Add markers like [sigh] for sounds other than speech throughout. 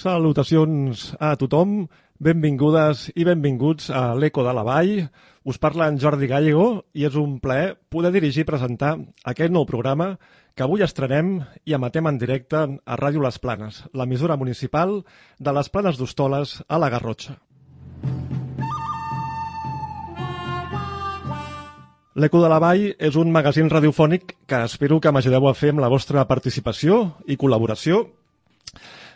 Salutacions a tothom, benvingudes i benvinguts a l'Eco de la Vall. Us parla en Jordi Gallego i és un plaer poder dirigir i presentar aquest nou programa que avui estrenem i emetem en directe a Ràdio Les Planes, l'emissora municipal de les Planes d'Hostoles a la Garrotxa. L'Eco de la Vall és un magazín radiofònic que espero que m'ajudeu a fer amb la vostra participació i col·laboració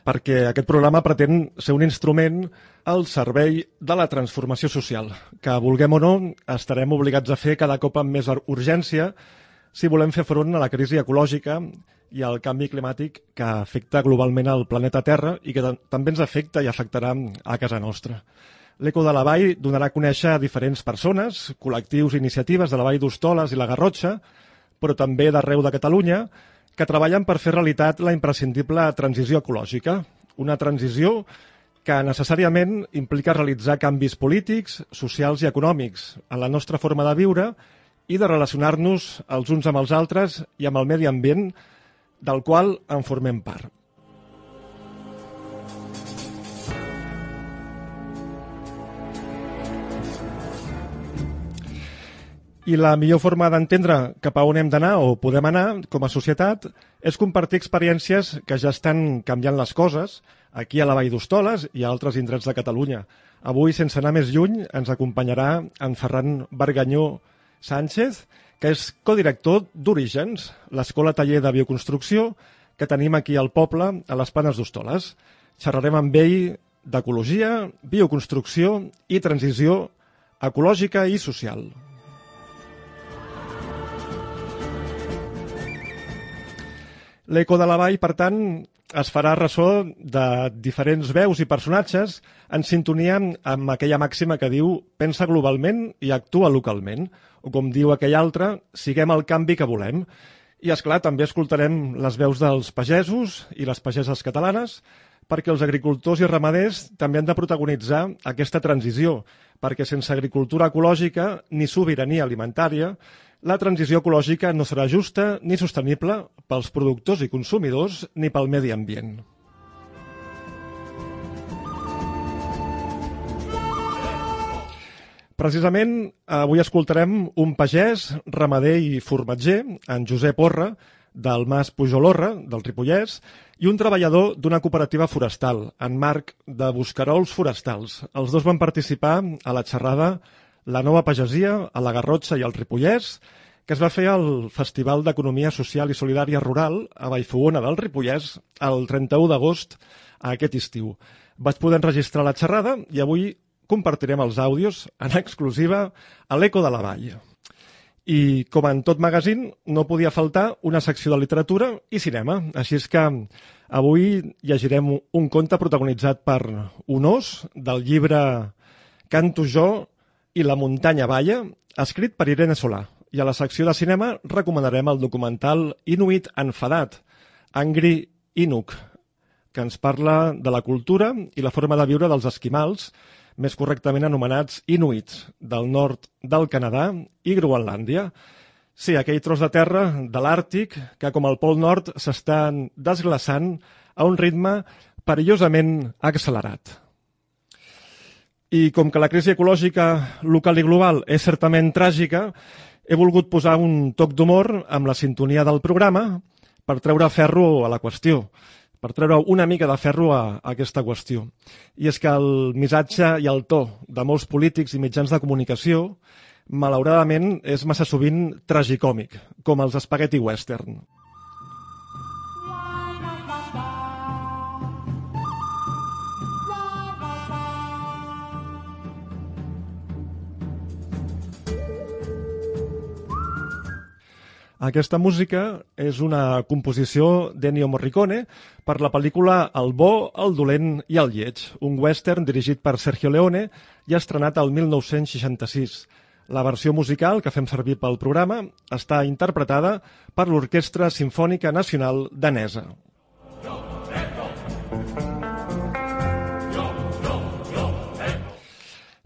perquè aquest programa pretén ser un instrument al servei de la transformació social, que, vulguem o no, estarem obligats a fer cada cop amb més urgència si volem fer front a la crisi ecològica i al canvi climàtic que afecta globalment el planeta Terra i que també ens afecta i afectarà a casa nostra. L'Eco de la Vall donarà a conèixer a diferents persones, col·lectius i iniciatives de la Vall d'Hostoles i la Garrotxa, però també d'arreu de Catalunya, que treballen per fer realitat la imprescindible transició ecològica, una transició que necessàriament implica realitzar canvis polítics, socials i econòmics en la nostra forma de viure i de relacionar-nos els uns amb els altres i amb el medi ambient del qual en formem part. I la millor forma d'entendre cap a on hem d'anar o podem anar com a societat és compartir experiències que ja estan canviant les coses aquí a la Vall d'Hostoles i a altres indrets de Catalunya. Avui, sense anar més lluny, ens acompanyarà en Ferran Barganyó Sánchez, que és codirector d'Orígens, l'escola taller de bioconstrucció que tenim aquí al poble, a les Planes d'Hostoles. Xerrarem amb ell d'ecologia, bioconstrucció i transició ecològica i social. L'Eco de la Vall, per tant, es farà ressò de diferents veus i personatges en sintonia amb aquella màxima que diu pensa globalment i actua localment, o com diu aquell altre, siguem el canvi que volem. I, és clar també escoltarem les veus dels pagesos i les pageses catalanes, perquè els agricultors i ramaders també han de protagonitzar aquesta transició, perquè sense agricultura ecològica ni sobirania alimentària la transició ecològica no serà justa ni sostenible pels productors i consumidors ni pel medi ambient. Precisament, avui escoltarem un pagès, ramader i formatger, en Josep Orra, del Mas Pujolorra, del Ripollès, i un treballador d'una cooperativa forestal, en Marc de Buscarols Forestals. Els dos van participar a la xerrada la nova pagesia a la Garrotxa i al Ripollès, que es va fer al Festival d'Economia Social i Solidària Rural a Vallfogona del Ripollès el 31 d'agost aquest estiu. Vaig poder enregistrar la xerrada i avui compartirem els àudios en exclusiva a l'Eco de la Vall. I, com en tot magazín, no podia faltar una secció de literatura i cinema. Així és que avui llegirem un conte protagonitzat per un os del llibre Canto jo i la muntanya balla, escrit per Irene Solà. I a la secció de cinema recomanarem el documental Inuit enfadat, Angry Inuk, que ens parla de la cultura i la forma de viure dels esquimals, més correctament anomenats inuits, del nord del Canadà i Groenlàndia. Sí, aquell tros de terra de l'Àrtic que, com el Pol Nord, s'estan desglaçant a un ritme perillosament accelerat. I com que la crisi ecològica local i global és certament tràgica, he volgut posar un toc d'humor amb la sintonia del programa per treure ferro a la qüestió, per treure una mica de ferro a, a aquesta qüestió. I és que el missatge i el to de molts polítics i mitjans de comunicació malauradament és massa sovint tragicòmic, com els spaghetti western. Aquesta música és una composició d'Ennio Morricone per la pel·lícula El bo, el dolent i el lleig, un western dirigit per Sergio Leone i estrenat el 1966. La versió musical que fem servir pel programa està interpretada per l'Orquestra Simfònica Nacional danesa.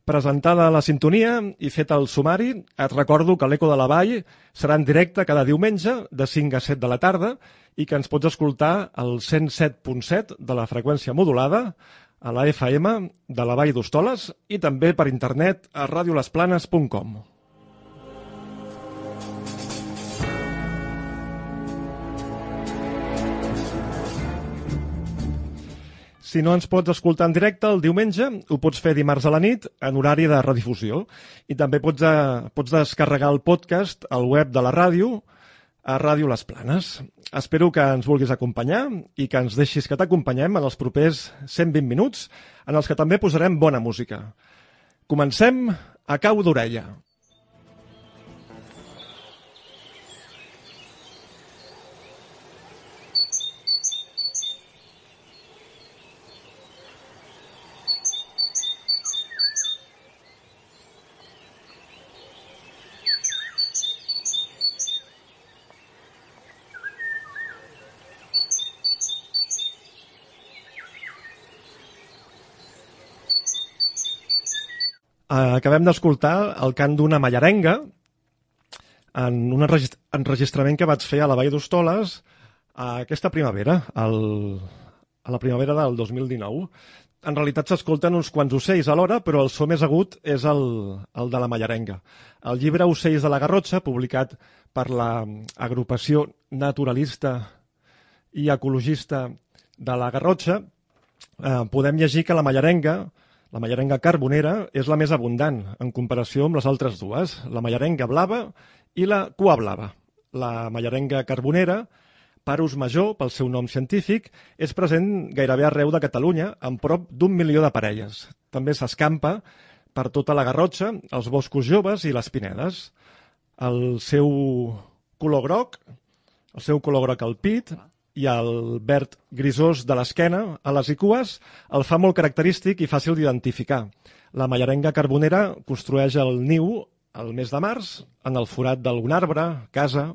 Presentada la sintonia i fet el sumari, et recordo que l'Eco de la Vall serà en directe cada diumenge de 5 a 7 de la tarda i que ens pots escoltar al 107.7 de la freqüència modulada a la FM de la Vall d'Hostoles i també per internet a radiolesplanes.com. Si no ens pots escoltar en directe el diumenge, ho pots fer dimarts a la nit en horari de redifusió. I també pots, eh, pots descarregar el podcast al web de la ràdio a Ràdio Les Planes. Espero que ens vulguis acompanyar i que ens deixis que t'acompanyem en els propers 120 minuts, en els que també posarem bona música. Comencem a cau d'orella. Acabem d'escoltar el cant d'una mallarenga en un enregistrament que vaig fer a la Vall d'Hostoles aquesta primavera, el, a la primavera del 2019. En realitat s'escolten uns quants ocells alhora, però el so més agut és el, el de la mallarenga. El llibre Ocells de la Garrotxa, publicat per l'agrupació naturalista i ecologista de la Garrotxa, eh, podem llegir que la mallarenga la mallarenga carbonera és la més abundant en comparació amb les altres dues, la mallarenga blava i la cua blava. La mallarenga carbonera, parus major pel seu nom científic, és present gairebé arreu de Catalunya, amb prop d'un milió de parelles. També s'escampa per tota la Garrotxa, els boscos joves i les pinedes. El seu color groc, el seu color groc al pit, i el verd grisós de l'esquena a les icues el fa molt característic i fàcil d'identificar. La mallarenga carbonera construeix el niu el mes de març en el forat d'algun arbre, casa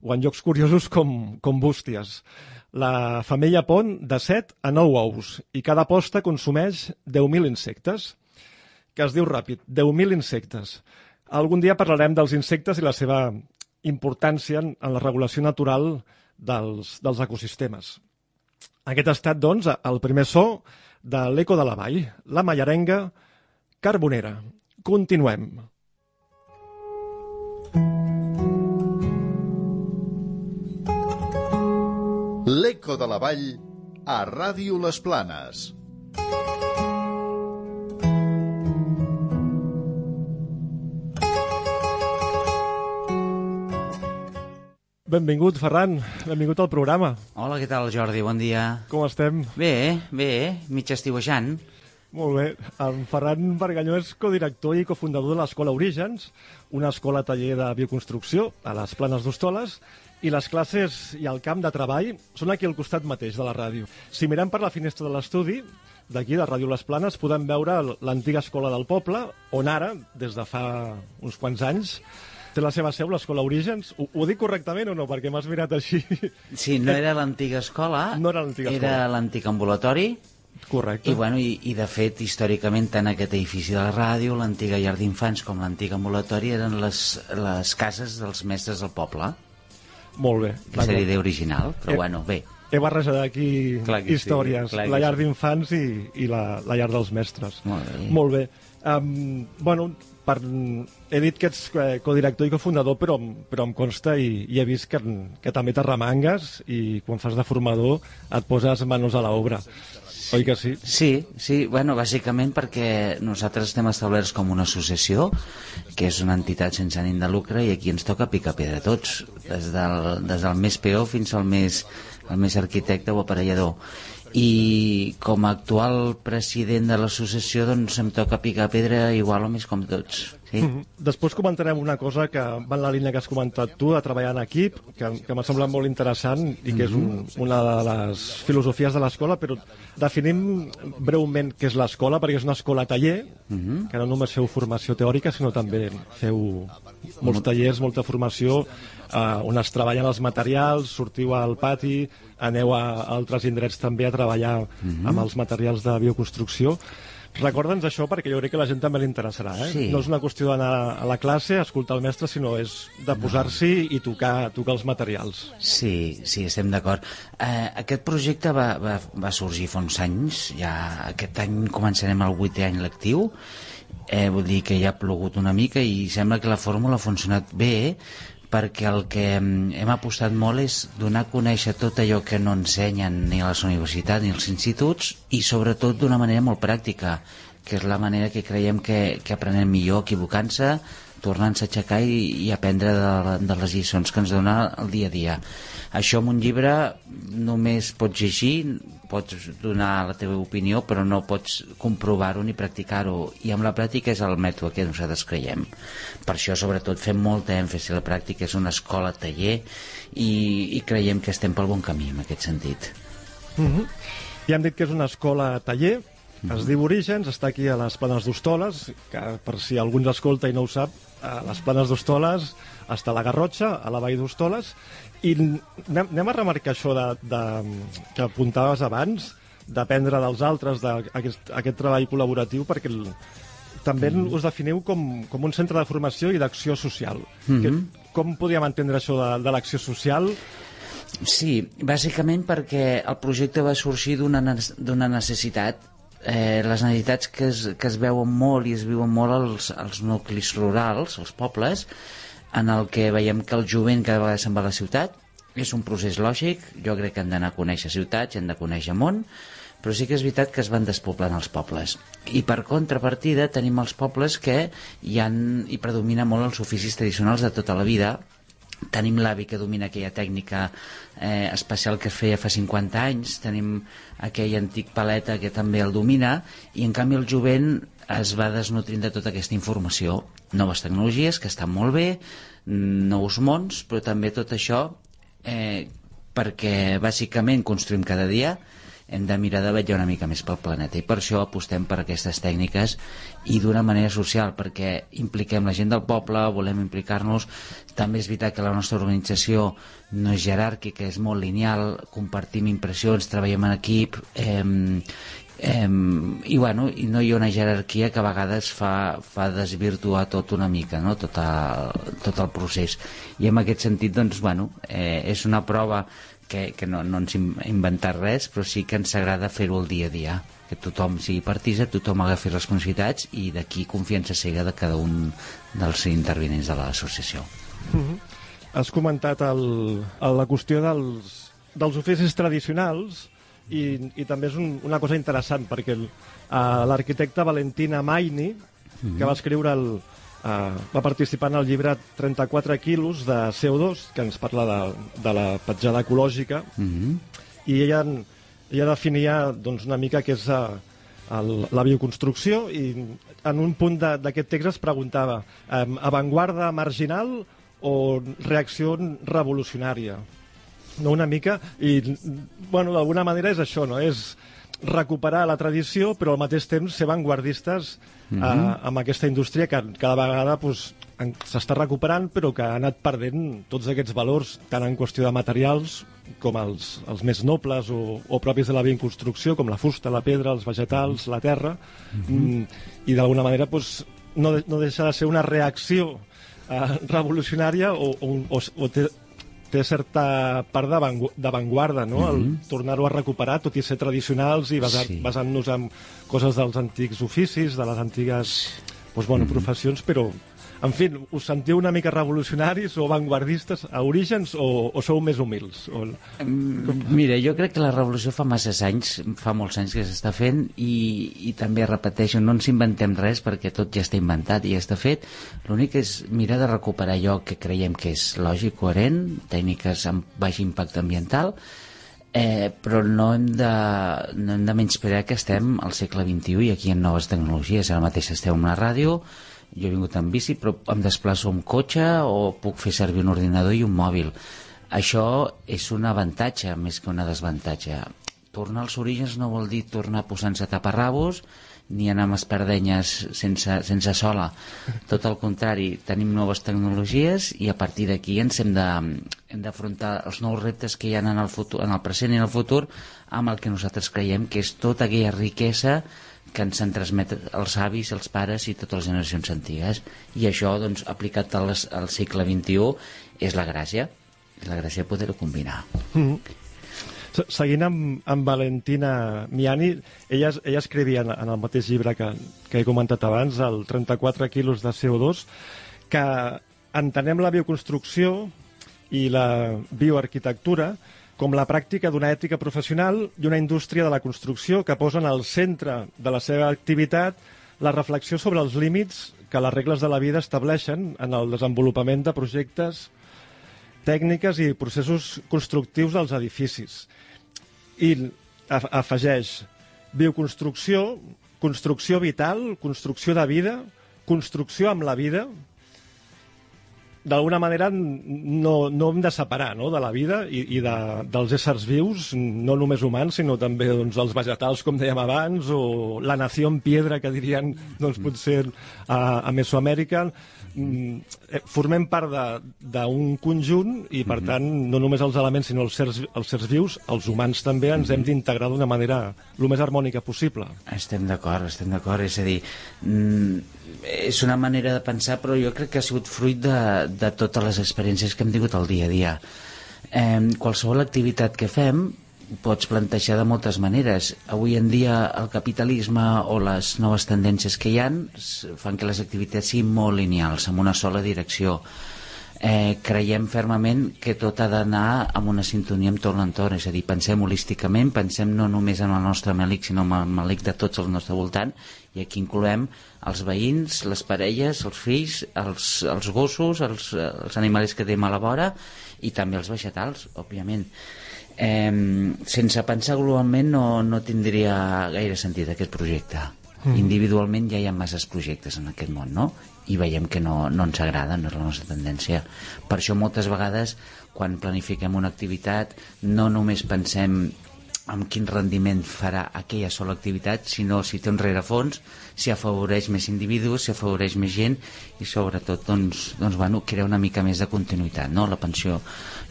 o en llocs curiosos com, com bústies. La femella pon de 7 a 9 ous i cada posta consumeix 10.000 insectes, que es diu ràpid, 10.000 insectes. Algun dia parlarem dels insectes i la seva importància en la regulació natural dels, dels ecosistemes. Aquest ha estat, doncs, el primer so de l'Eco de la Vall, la mallarenga carbonera. Continuem. L'Eco de la Vall a Ràdio Les Planes. Benvingut, Ferran. Benvingut al programa. Hola, què tal, Jordi? Bon dia. Com estem? Bé, bé, mig estiuejant. Molt bé. En Ferran Barganyó és codirector i cofundador de l'Escola Orígens, una escola taller de bioconstrucció a les Planes d'Hostoles, i les classes i el camp de treball són aquí al costat mateix de la ràdio. Si mirem per la finestra de l'estudi, d'aquí, de Ràdio Les Planes, podem veure l'antiga escola del poble, on ara, des de fa uns quants anys, té la seva seu, l'Escola Orígens. Ho, ho dic correctament o no? Perquè m'has mirat així. Sí, no era l'antiga escola, No era l'antiga era escola. l'antic ambulatori, Correcte. i, bueno, i, i de fet, històricament, tant aquest edifici de la ràdio, l'antiga llar d'infants com l'antic ambulatori eren les, les cases dels mestres del poble, Molt bé. que seria idea original, però Eh. bueno, bé. he barrejat aquí sí, històries. que la llar sí. d'infants i, i la, la llar dels mestres. Molt bé. Molt bé. Um, bueno, per, he dit que ets eh, codirector i cofundador, però, però em consta i, i he vist que, que també t'arremangues i quan fas de formador et poses manos a l'obra. Oi que sí? Sí, sí, bueno, bàsicament perquè nosaltres estem establerts com una associació, que és una entitat sense ànim de lucre, i aquí ens toca picar pedra tots, des del, des del més peor fins al més, al més arquitecte o aparellador. I com a actual president de l'associació, doncs em toca picar pedra igual o més com tots. Sí? Mhm. Després comentarem una cosa que va en la línia que has comentat tu, de treballar en equip, que, que m'ha semblat molt interessant i que és un, una de les filosofies de l'escola, però definim breument què és l'escola, perquè és una escola taller, que no només feu formació teòrica, sinó també feu molts tallers, molta formació, eh, on es treballen els materials, sortiu al pati, aneu a altres indrets també a treballar amb els materials de bioconstrucció. Recorda'ns això perquè jo crec que a la gent també li interessarà. Eh? Sí. No és una qüestió d'anar a la classe, escoltar el mestre, sinó és de posar-s'hi i tocar, tocar els materials. Sí, sí, estem d'acord. Eh, aquest projecte va, va, va sorgir fa uns anys, ja aquest any començarem el vuitè any lectiu, eh, vull dir que ja ha plogut una mica i sembla que la fórmula ha funcionat bé, perquè el que mm, hem apostat molt és donar a conèixer tot allò que no ensenyen ni a les universitats ni als instituts i sobretot d'una manera molt pràctica que és la manera que creiem que, que aprenem millor equivocant-se tornant-se a aixecar i, i aprendre de, de les lliçons que ens dona el dia a dia. Això amb un llibre només pots llegir pots donar la teva opinió però no pots comprovar-ho ni practicar-ho. I amb la pràctica és el mètode que nosaltres creiem. Per això sobretot fem molta èmfasi la pràctica és una escola taller i, i creiem que estem pel bon camí en aquest sentit. Ja hem dit que és una escola taller, es diu Orígens, està aquí a les Planes d'Hostoles, que per si algú ens escolta i no ho sap, a les Planes d'Hostoles està la Garrotxa, a la Vall d'Hostoles, i anem, anem a remarcar això de, de, que apuntaves abans, d'aprendre dels altres, d'aquest aquest treball col·laboratiu, perquè el, també mm. us definiu com, com un centre de formació i d'acció social. Mm -hmm. que, com podríem entendre això de, de l'acció social? Sí, bàsicament perquè el projecte va sorgir d'una necessitat eh, les necessitats que es, que es veuen molt i es viuen molt als, als nuclis rurals, als pobles, en el que veiem que el jovent cada vegada se'n va a la ciutat, és un procés lògic, jo crec que han d'anar a conèixer ciutats, han de conèixer món, però sí que és veritat que es van despoblant els pobles. I per contrapartida tenim els pobles que hi, han, hi predomina molt els oficis tradicionals de tota la vida, tenim l'avi que domina aquella tècnica eh, especial que feia fa 50 anys, tenim aquell antic paleta que també el domina, i en canvi el jovent es va desnutrint de tota aquesta informació. Noves tecnologies, que estan molt bé, nous mons, però també tot això eh, perquè bàsicament construïm cada dia hem de mirar de vetllar una mica més pel planeta. I per això apostem per aquestes tècniques i d'una manera social perquè impliquem la gent del poble, volem implicar-nos. També és veritat que la nostra organització no és jeràrquica, és molt lineal compartim impressions, treballem en equip eh, eh, i bueno, i no hi ha una jerarquia que a vegades fa, fa desvirtuar tot una mica, no? tot, el, tot el procés i en aquest sentit doncs, bueno, eh, és una prova que, que no, no ens hem inventat res, però sí que ens agrada fer-ho el dia a dia, que tothom sigui partisa, tothom agafi responsabilitats i d'aquí confiança cega de cada un dels intervinents de l'associació. Has comentat el, el, la qüestió dels, dels oficis tradicionals i, i també és un, una cosa interessant perquè uh, l'arquitecte Valentina Maini, que va escriure el, uh, va participar en el llibre 34 quilos de CO2, que ens parla de, de la petjada ecològica, Mm -hmm. i ella, ella definia doncs, una mica què és uh, el, la bioconstrucció i en un punt d'aquest text es preguntava um, avantguarda marginal o reacció revolucionària no una mica i bueno, d'alguna manera és això no? és recuperar la tradició però al mateix temps ser vanguardistes mm -hmm. eh, amb aquesta indústria que cada vegada pues, s'està recuperant però que ha anat perdent tots aquests valors tant en qüestió de materials com els, els més nobles o, o propis de la bioconstrucció com la fusta, la pedra, els vegetals, la terra mm -hmm. i d'alguna manera pues, no, de- no deixa de ser una reacció eh, revolucionària o, o, o, o té, té certa part d'avantguarda, no? Mm -hmm. El mhm. tornar-ho a recuperar, tot i ser tradicionals i basar, sí. basant-nos en coses dels antics oficis, de les antigues doncs, bueno, mm -hmm. professions, però en fi, us sentiu una mica revolucionaris o vanguardistes a orígens o, o sou més humils? O... Mira, jo crec que la revolució fa massa anys, fa molts anys que s'està fent i, i també repeteixo, no ens inventem res perquè tot ja està inventat i ja està fet. L'únic és mirar de recuperar allò que creiem que és lògic, coherent, tècniques amb baix impacte ambiental, Eh, però no hem, de, no hem de menysprear que estem al segle XXI i aquí en noves tecnologies. Ara mateix estem en una ràdio, jo he vingut amb bici però em desplaço amb cotxe o puc fer servir un ordinador i un mòbil. Això és un avantatge més que una desavantatge. Tornar als orígens no vol dir tornar posant-se taparrabos ni anar amb espardenyes sense, sense sola. Tot el contrari, tenim noves tecnologies i a partir d'aquí ens hem d'afrontar els nous reptes que hi ha en el, futur, en el present i en el futur amb el que nosaltres creiem que és tota aquella riquesa que ens han transmet els avis, els pares i totes les generacions antigues. I això doncs, aplicat al, al segle XXI és la gràcia. La gràcia poder-ho combinar. Mm. -hmm. Seguint amb, amb Valentina Miani, ella, ella escrivia en, en el mateix llibre que, que he comentat abans, el 34 quilos de CO2, que entenem la bioconstrucció i la bioarquitectura com la pràctica d'una ètica professional i una indústria de la construcció que posen al centre de la seva activitat la reflexió sobre els límits que les regles de la vida estableixen en el desenvolupament de projectes, tècniques i processos constructius dels edificis. I afegeix bioconstrucció, construcció vital, construcció de vida, construcció amb la vida, d'alguna manera no, no hem de separar no, de la vida i, i de, dels éssers vius, no només humans, sinó també doncs, els vegetals, com dèiem abans, o la nació en piedra, que dirien doncs, potser a, a Mesoamèrica. Mm, eh, formem part d'un conjunt i, per tant, no només els elements, sinó els sers, els sers vius, els humans també ens hem d'integrar d'una manera el més harmònica possible. Estem d'acord, estem d'acord. És a dir, mm, és una manera de pensar, però jo crec que ha sigut fruit de, de totes les experiències que hem tingut al dia a dia. Eh, qualsevol activitat que fem pots plantejar de moltes maneres. Avui en dia el capitalisme o les noves tendències que hi han fan que les activitats siguin molt lineals, amb una sola direcció eh, creiem fermament que tot ha d'anar amb una sintonia amb tot l'entorn, és a dir, pensem holísticament, pensem no només en el nostre melic, sinó en el melic de tots al nostre voltant, i aquí incloem els veïns, les parelles, els fills, els, els gossos, els, els animals que tenim a la vora, i també els vegetals, òbviament. Eh, sense pensar globalment no, no tindria gaire sentit aquest projecte. Mm. Individualment ja hi ha masses projectes en aquest món, no? I veiem que no, no ens agrada, no és la nostra tendència. Per això moltes vegades quan planifiquem una activitat no només pensem en quin rendiment farà aquella sola activitat, sinó si té un rerefons, si afavoreix més individus, si afavoreix més gent i sobretot doncs, doncs, bueno, crea una mica més de continuïtat, no? la pensió,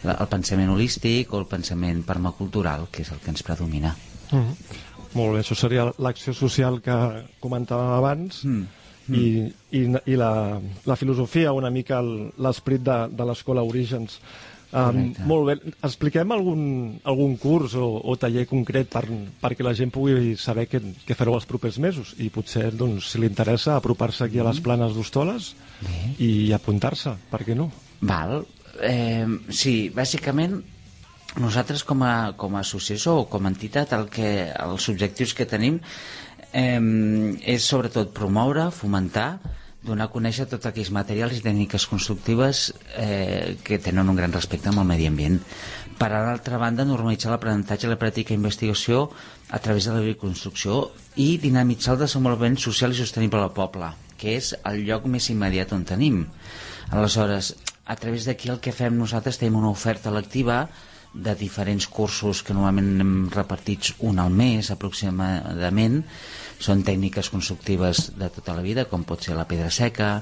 la, el pensament holístic o el pensament permacultural, que és el que ens predomina. Mm -hmm. Molt bé, això seria l'acció social que comentàvem abans. Mm. I, i, i la, la filosofia, una mica l'esperit de, de l'escola Orígens. Um, molt bé. Expliquem algun, algun curs o, o taller concret per, perquè la gent pugui saber què, què fareu els propers mesos i potser, doncs, si li interessa, apropar-se aquí a les planes d'Hostoles i apuntar-se, per què no? Val. Eh, sí, bàsicament nosaltres com a, com a associació o com a entitat el que, els objectius que tenim eh, és sobretot promoure, fomentar, donar a conèixer tots aquells materials i tècniques constructives eh, que tenen un gran respecte amb el medi ambient. Per a l'altra banda, normalitzar l'aprenentatge, la pràctica i investigació a través de la bioconstrucció i dinamitzar el desenvolupament social i sostenible del poble, que és el lloc més immediat on tenim. Aleshores, a través d'aquí el que fem nosaltres tenim una oferta lectiva de diferents cursos que normalment hem repartits un al mes aproximadament. Són tècniques constructives de tota la vida com pot ser la pedra seca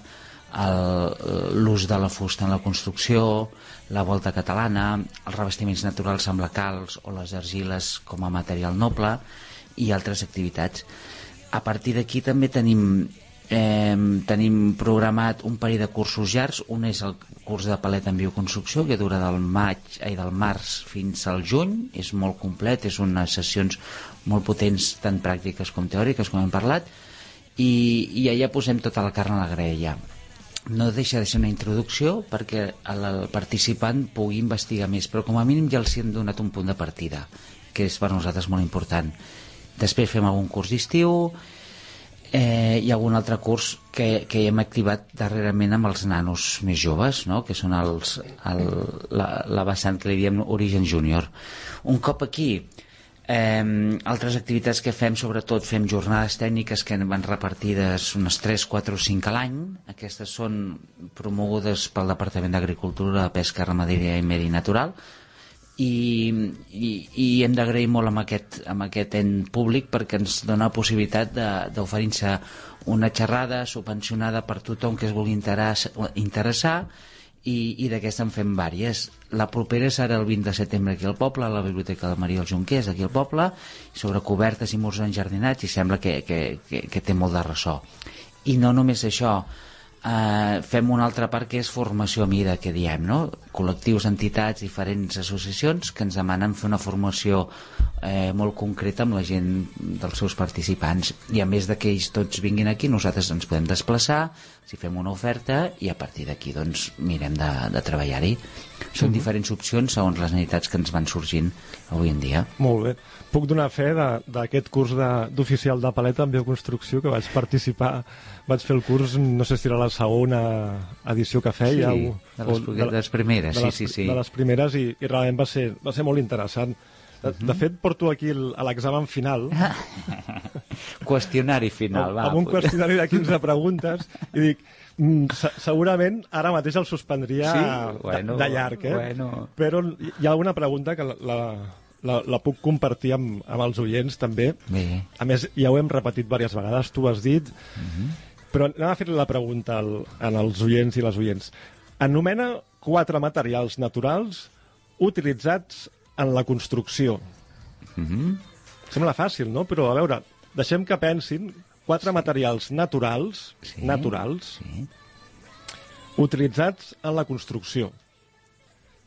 l'ús de la fusta en la construcció la volta catalana els revestiments naturals amb la calç o les argiles com a material noble i altres activitats. A partir d'aquí també tenim Eh, tenim programat un parell de cursos llargs, un és el curs de palet en bioconstrucció que dura del maig i del març fins al juny, és molt complet, és unes sessions molt potents tant pràctiques com teòriques com hem parlat. I, i allà posem tota la carn a la graella. No deixa de ser una introducció perquè el, el participant pugui investigar més, però com a mínim ja els hem donat un punt de partida, que és per nosaltres molt important. Després fem algun curs d'estiu, eh, hi ha algun altre curs que, que hem activat darrerament amb els nanos més joves, no? que són els, el, la, la vessant que li diem Origen Júnior. Un cop aquí, eh, altres activitats que fem, sobretot fem jornades tècniques que van repartides unes 3, 4 o 5 a l'any. Aquestes són promogudes pel Departament d'Agricultura, Pesca, Ramaderia i Medi Natural i, i, i hem d'agrair molt amb aquest, amb aquest en públic perquè ens dona la possibilitat d'oferir-se una xerrada subvencionada per tothom que es vulgui interessa, interessar i, i d'aquesta en fem vàries. La propera serà el 20 de setembre aquí al poble, a la Biblioteca de Maria els Junquers, aquí al poble, sobre cobertes i murs enjardinats, i sembla que, que, que, que té molt de ressò. I no només això, eh, fem una altra part que és formació a mida, que diem, no? Col·lectius, entitats, diferents associacions que ens demanen fer una formació eh, molt concreta amb la gent dels seus participants i a més de que ells tots vinguin aquí nosaltres ens podem desplaçar si fem una oferta i a partir d'aquí doncs mirem de, de treballar-hi són uh -huh. diferents opcions segons les necessitats que ens van sorgint avui en dia Molt bé, puc donar fe d'aquest curs d'oficial de, de paleta en bioconstrucció que vaig participar vaig fer el curs, no sé si era la segona edició que feia sí, o, de, les, o de, de les primeres de les, sí, sí, sí. de les primeres i, i realment va ser, va ser molt interessant de, de fet, porto aquí el, a l'examen final. [laughs] qüestionari final, va. Amb un qüestionari de 15 preguntes i dic, mm, segurament ara mateix el suspendria sí? bueno, de, de llarg, eh? Bueno. Però hi ha alguna pregunta que la, la, la, la puc compartir amb, amb els oients també. Bé. A més, ja ho hem repetit diverses vegades, tu has dit, uh Mhm. -huh. però anem a fer la pregunta al, als oients i les oients. Anomena quatre materials naturals utilitzats en la construcció. Mm -hmm. Sembla fàcil, no? Però, a veure, deixem que pensin quatre materials naturals, Sí, naturals, Sí. utilitzats en la construcció.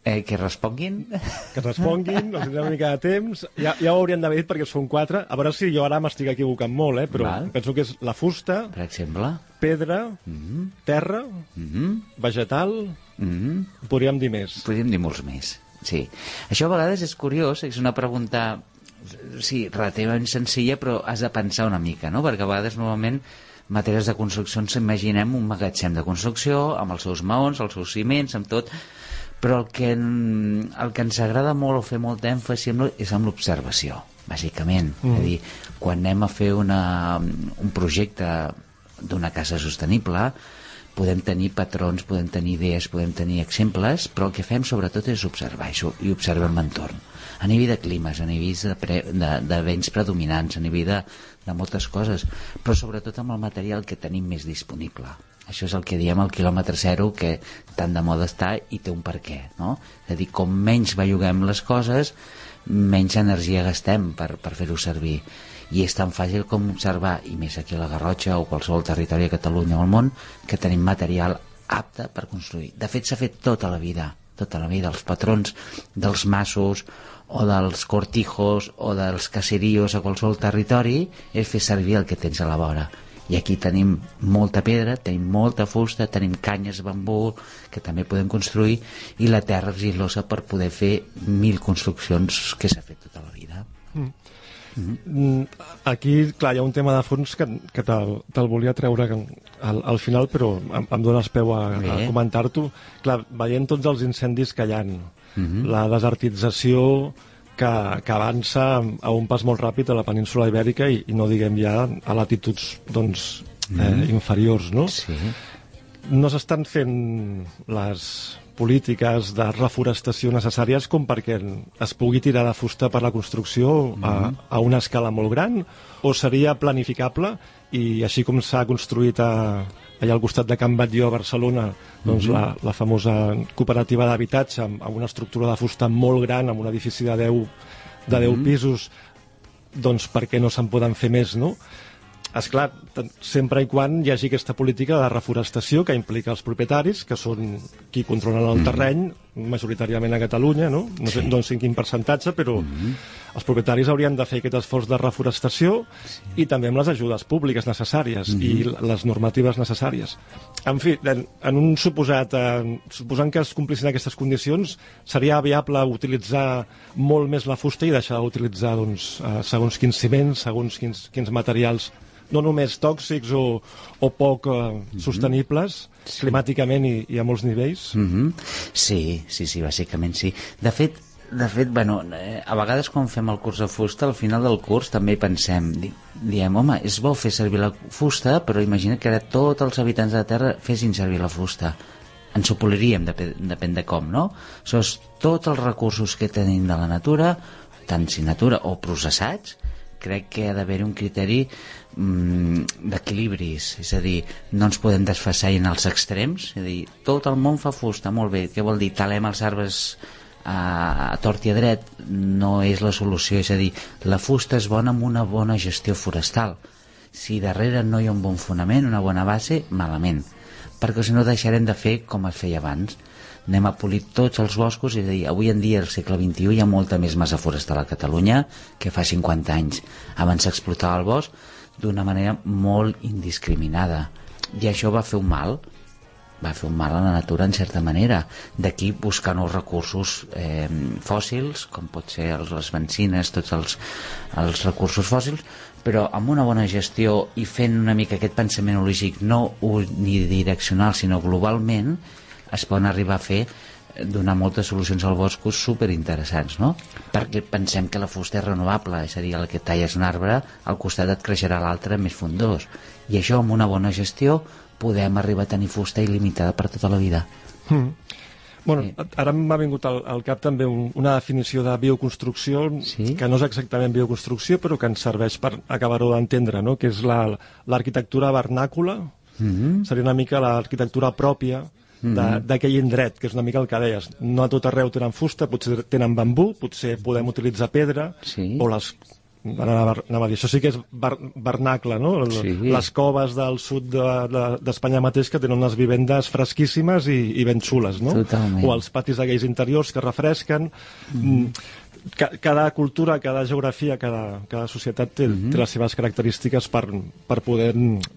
Eh, que responguin? Que responguin, els tindrem una mica de temps. Ja, ja ho haurien d'haver dit perquè són quatre. A veure si jo ara m'estic equivocant molt, eh? però Val. penso que és la fusta, Per exemple? pedra, Mm -hmm. terra, Mm -hmm. vegetal... Mm -hmm. Podríem dir més. Podríem dir molts més. Sí. Això a vegades és curiós, és una pregunta sí, relativament senzilla, però has de pensar una mica, no? Perquè a vegades normalment matèries de construcció ens imaginem un magatzem de construcció amb els seus maons, els seus ciments, amb tot, però el que, en- el que ens agrada molt o fer molt èmfasi és amb l'observació, bàsicament. Mm. És a dir, quan anem a fer una, un projecte d'una casa sostenible, podem tenir patrons, podem tenir idees, podem tenir exemples, però el que fem sobretot és observar això i observar l'entorn. A nivell de climes, a nivell de, pre, de, de vents predominants, a nivell de, de moltes coses, però sobretot amb el material que tenim més disponible. Això és el que diem el quilòmetre zero, que tant de moda està i té un per què, no? És a dir, com menys belluguem les coses, menys energia gastem per, per fer-ho servir i és tan fàcil com observar, i més aquí a la Garrotxa o qualsevol territori a Catalunya o al món, que tenim material apte per construir. De fet, s'ha fet tota la vida, tota la vida, els patrons dels massos o dels cortijos o dels caseríos a qualsevol territori és fer servir el que tens a la vora i aquí tenim molta pedra, tenim molta fusta, tenim canyes de bambú que també podem construir i la terra argilosa per poder fer mil construccions que s'ha fet tota la vida. Mm, Aquí, clar, hi ha un tema de fons que, que te'l te volia treure al, al final, però em, em dones peu a, a comentar-t'ho. Clar, veient tots els incendis que hi ha, Mhm. la desertització que, que avança a un pas molt ràpid a la península ibèrica i, i no diguem ja a latituds doncs, eh, inferiors, no? Sí. no s'estan fent les polítiques de reforestació necessàries com perquè es pugui tirar de fusta per la construcció a, a una escala molt gran o seria planificable i així com s'ha construït a, allà al costat de Can Batlló a Barcelona doncs la, la famosa cooperativa d'habitatge amb, amb una estructura de fusta molt gran amb un edifici de 10, de 10 pisos doncs perquè no se'n poden fer més no? És clar, sempre i quan hi hagi aquesta política de reforestació que implica els propietaris, que són qui controlen el terreny, majoritàriament a Catalunya, no? No sé, Sí. sé en quin percentatge, però els propietaris haurien de fer aquest esforç de reforestació i també amb les ajudes públiques necessàries i l- les normatives necessàries. En fi, en, en un suposat, eh, suposant que es complissin aquestes condicions, seria viable utilitzar molt més la fusta i deixar d'utilitzar doncs, eh, segons quins ciments, segons quins, quins materials no només tòxics o, o poc eh, sostenibles climàticament i, i a molts nivells. Mm -hmm. Sí, sí, sí, bàsicament sí. De fet, de fet, bueno, eh, a vegades quan fem el curs de fusta, al final del curs també pensem, di diem, home, és bo fer servir la fusta, però imagina que ara tots els habitants de la Terra fessin servir la fusta. Ens ho poliríem, depèn, depèn de com, no? Aleshores, tots els recursos que tenim de la natura, tant si natura o processats, crec que ha d'haver un criteri mm, d'equilibris, és a dir, no ens podem desfassar en els extrems, és a dir, tot el món fa fusta, molt bé, què vol dir? Talem els arbres a, a tort i a dret, no és la solució, és a dir, la fusta és bona amb una bona gestió forestal. Si darrere no hi ha un bon fonament, una bona base, malament, perquè si no deixarem de fer com es feia abans, anem a polir tots els boscos, és a dir, avui en dia, al segle XXI, hi ha molta més massa forestal a Catalunya que fa 50 anys. Abans s'explotava el bosc d'una manera molt indiscriminada. I això va fer un mal, va fer un mal a la natura en certa manera. D'aquí buscar nous recursos eh, fòssils, com pot ser els, les benzines, tots els, els recursos fòssils, però amb una bona gestió i fent una mica aquest pensament holístic no unidireccional, sinó globalment, es poden arribar a fer donar moltes solucions als boscos superinteressants, no? Perquè pensem que la fusta és renovable, és a dir, el que talles un arbre, al costat et creixerà l'altre més fondós. I això, amb una bona gestió, podem arribar a tenir fusta il·limitada per tota la vida. Mm. Bueno, Sí. ara m'ha vingut al, al cap també un, una definició de bioconstrucció Sí. que no és exactament bioconstrucció però que ens serveix per acabar-ho d'entendre, no? que és la- l'arquitectura vernàcula, Mm -hmm. seria una mica l'arquitectura pròpia d'aquell indret, que és una mica el que deies. No a tot arreu tenen fusta, potser tenen bambú, potser podem utilitzar pedra, Sí. o les anava, anava a dir, això sí que és ver, vernacle, no? Sí. Les coves del sud d'Espanya de, d'Espanya mateix que tenen unes vivendes fresquíssimes i, i ben xules, no? Totalment. O els patis aquells interiors que refresquen. Mm. Ca, cada cultura, cada geografia, cada, cada societat té, té les seves característiques per, per poder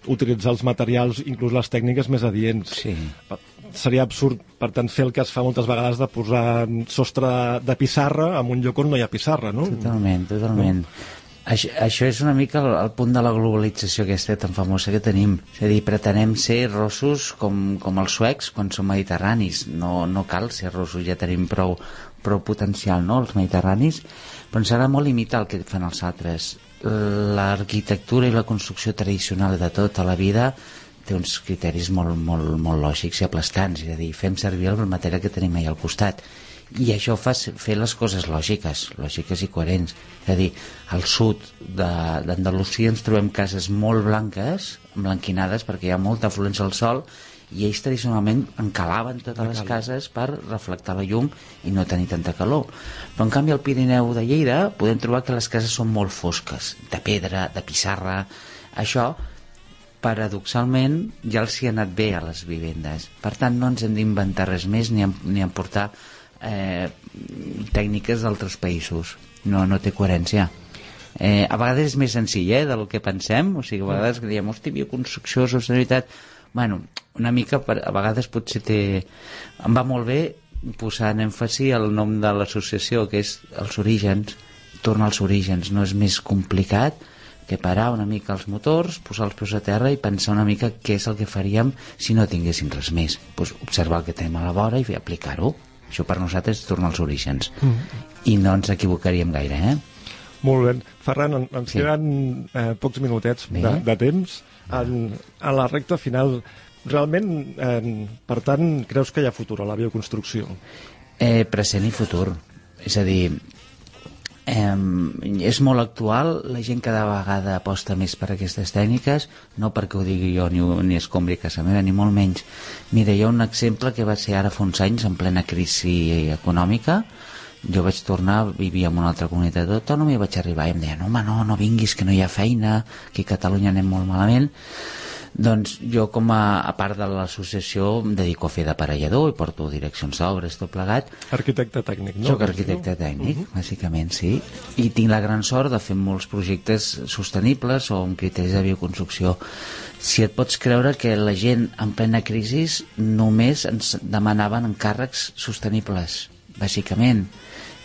utilitzar els materials, inclús les tècniques més adients. Sí. Seria absurd, per tant, fer el que es fa moltes vegades de posar sostre de, pissarra en un lloc on no hi ha pissarra, no? Totalment, totalment. Això, això és una mica el, el punt de la globalització aquesta tan famosa que tenim. És a dir, pretenem ser rossos com, com els suecs quan som mediterranis. No, no cal ser rossos, ja tenim prou, prou potencial, no?, els mediterranis. Però ens agrada molt imitar el que fan els altres. L'arquitectura i la construcció tradicional de tota la vida té uns criteris molt, molt, molt lògics i aplastants, és a dir, fem servir el material que tenim allà al costat i això fa fer les coses lògiques, lògiques i coherents. És a dir, al sud de- d'Andalusia ens trobem cases molt blanques, blanquinades, perquè hi ha molta afluència al sol, i ells tradicionalment encalaven totes les cases per reflectar la llum i no tenir tanta calor. Però en canvi al Pirineu de Lleida podem trobar que les cases són molt fosques, de pedra, de pissarra... Això paradoxalment ja els hi ha anat bé a les vivendes. Per tant, no ens hem d'inventar res més ni, ni emportar eh, tècniques d'altres països. No, no té coherència. Eh, a vegades és més senzill eh, del que pensem, o sigui, a vegades que diem, hosti, bioconstrucció, sostenibilitat... Bueno, una mica, per, a vegades potser té... Em va molt bé posar en èmfasi el nom de l'associació, que és els orígens, tornar als orígens, no és més complicat que parar una mica els motors, posar els peus a terra i pensar una mica què és el que faríem si no tinguéssim res més. Pues observar el que tenim a la vora i aplicar-ho. Això per nosaltres és tornar als orígens. Mm. I no ens equivocaríem gaire, eh? Molt bé. Ferran, en- ens Sí. queden eh, pocs minutets Bé. de, de temps. En, a la recta final, realment, eh, per tant, creus que hi ha futur a la bioconstrucció? Eh, present i futur. És a dir, eh, és molt actual, la gent cada vegada aposta més per aquestes tècniques, no perquè ho digui jo ni, ni escombri casa meva, ni molt menys. Mira, hi ha un exemple que va ser ara fa uns anys, en plena crisi econòmica, jo vaig tornar, vivia en una altra comunitat autònoma i vaig arribar i em deien, home, no, no vinguis, que no hi ha feina, que a Catalunya anem molt malament. Doncs jo, com a, a part de l'associació, em dedico a fer d'aparellador i porto direccions d'obres, tot plegat. Arquitecte tècnic, no? Soc arquitecte tècnic, uh -huh. bàsicament, sí. I tinc la gran sort de fer molts projectes sostenibles o amb criteris de bioconstrucció. Si et pots creure que la gent en plena crisi només ens demanaven encàrrecs sostenibles, bàsicament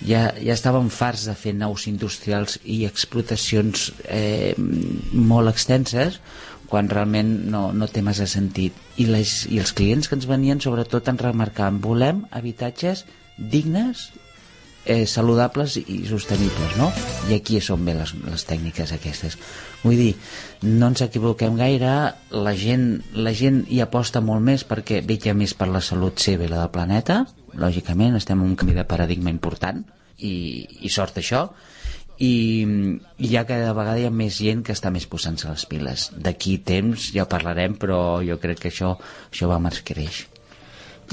ja, ja estàvem farts de fer nous industrials i explotacions eh, molt extenses quan realment no, no té massa sentit. I, les, i els clients que ens venien sobretot ens remarcaven volem habitatges dignes eh, saludables i sostenibles no? i aquí són bé les, les tècniques aquestes. Vull dir, no ens equivoquem gaire la gent, la gent hi aposta molt més perquè vetlla més per la salut seva i la del planeta. Lògicament estem en un canvi de paradigma important. I, i sort això i, i ja cada vegada hi ha més gent que està més posant-se les piles d'aquí temps ja ho parlarem però jo crec que això, això va més creix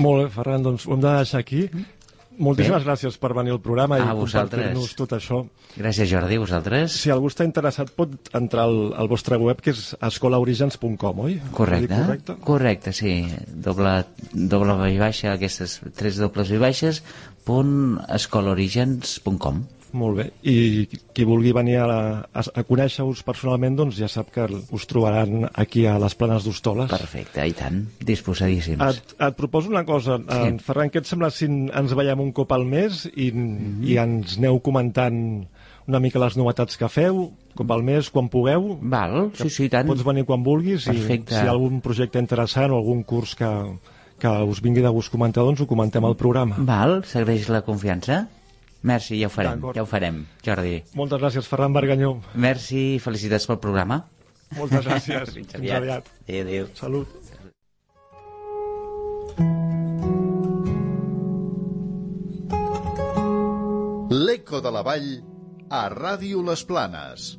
molt bé, Ferran, doncs ho hem de deixar aquí Moltíssimes Bé. gràcies per venir al programa a i compartir-nos tot això. Gràcies, Jordi, vosaltres. Si algú està interessat pot entrar al, al vostre web, que és escolaorigens.com, oi? Correcte, correcte, correcte, sí. Doble, doble baixa, aquestes tres dobles baixes, punt escolaorigens.com. Molt bé. I qui vulgui venir a, a, a conèixer-us personalment, doncs ja sap que us trobaran aquí a les planes d'Hostoles. Perfecte, i tant. Disposadíssims. Et, et proposo una cosa. Sí. En Ferran, què et sembla si ens veiem un cop al mes i, mm -hmm. i ens aneu comentant una mica les novetats que feu, cop al mes, quan pugueu. Val, sí, sí, tant. Pots venir quan vulguis Perfecte. i si hi ha algun projecte interessant o algun curs que, que us vingui de gust comentar, doncs ho comentem al programa. Val, s'agraeix la confiança. Merci, ja ho farem, ja ho farem, Jordi. Moltes gràcies, Ferran Barganyó. Merci i felicitats pel programa. Moltes gràcies. [laughs] Fins aviat. Fins aviat. Adéu, adéu. Salut. L'Eco de la Vall a Ràdio Les Planes.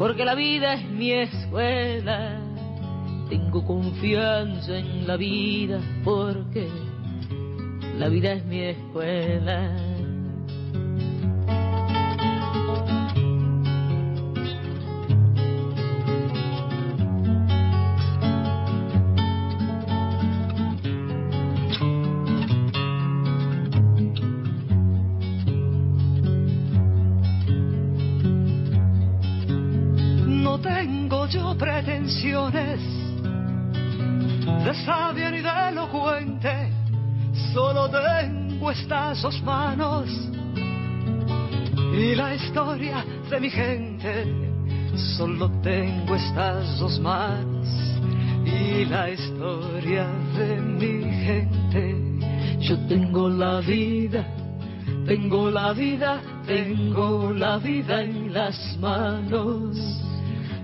Porque la vida es mi escuela. Tengo confianza en la vida porque la vida es mi escuela. De sabia ni de elocuente, solo tengo estas dos manos y la historia de mi gente. Solo tengo estas dos manos y la historia de mi gente. Yo tengo la vida, tengo la vida, tengo la vida en las manos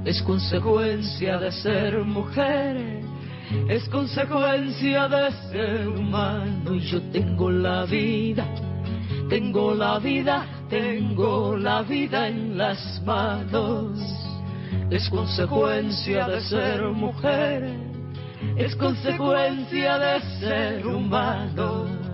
es consecuencia de ser mujer, es consecuencia de ser humano. Y yo tengo la vida, tengo la vida, tengo la vida en las manos. Es consecuencia de ser mujer, es consecuencia de ser humano.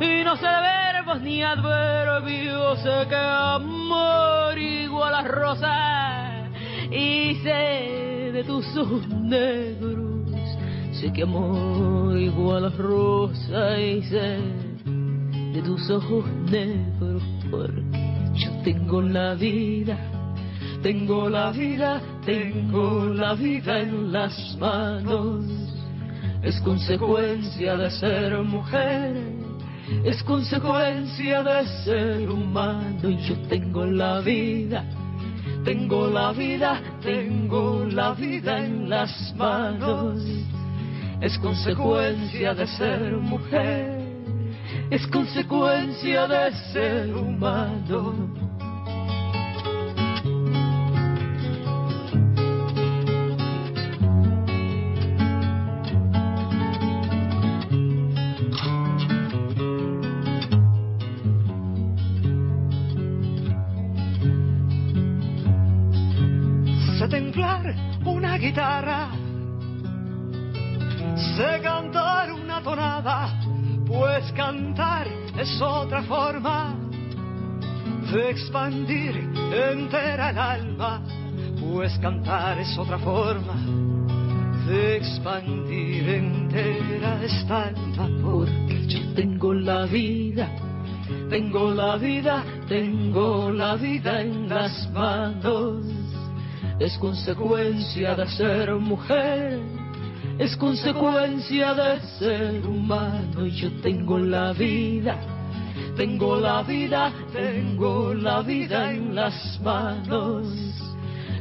Y no sé de verbos ni adverbios, sé que amor igual a rosa y sé de tus ojos negros Sé que amor igual a rosa y sé de tus ojos negros porque yo tengo la vida, tengo la vida, tengo la vida en las manos. Es consecuencia de ser mujer, es consecuencia de ser humano y yo tengo la vida. Tengo la vida, tengo la vida en las manos. Es consecuencia de ser mujer, es consecuencia de ser humano. Pues cantar es otra forma de expandir entera el alma, pues cantar es otra forma de expandir entera esta alma, porque yo tengo la vida, tengo la vida, tengo la vida en las manos. Es consecuencia de ser mujer, es consecuencia de ser humano y yo tengo la vida, tengo la vida, tengo la vida en las manos,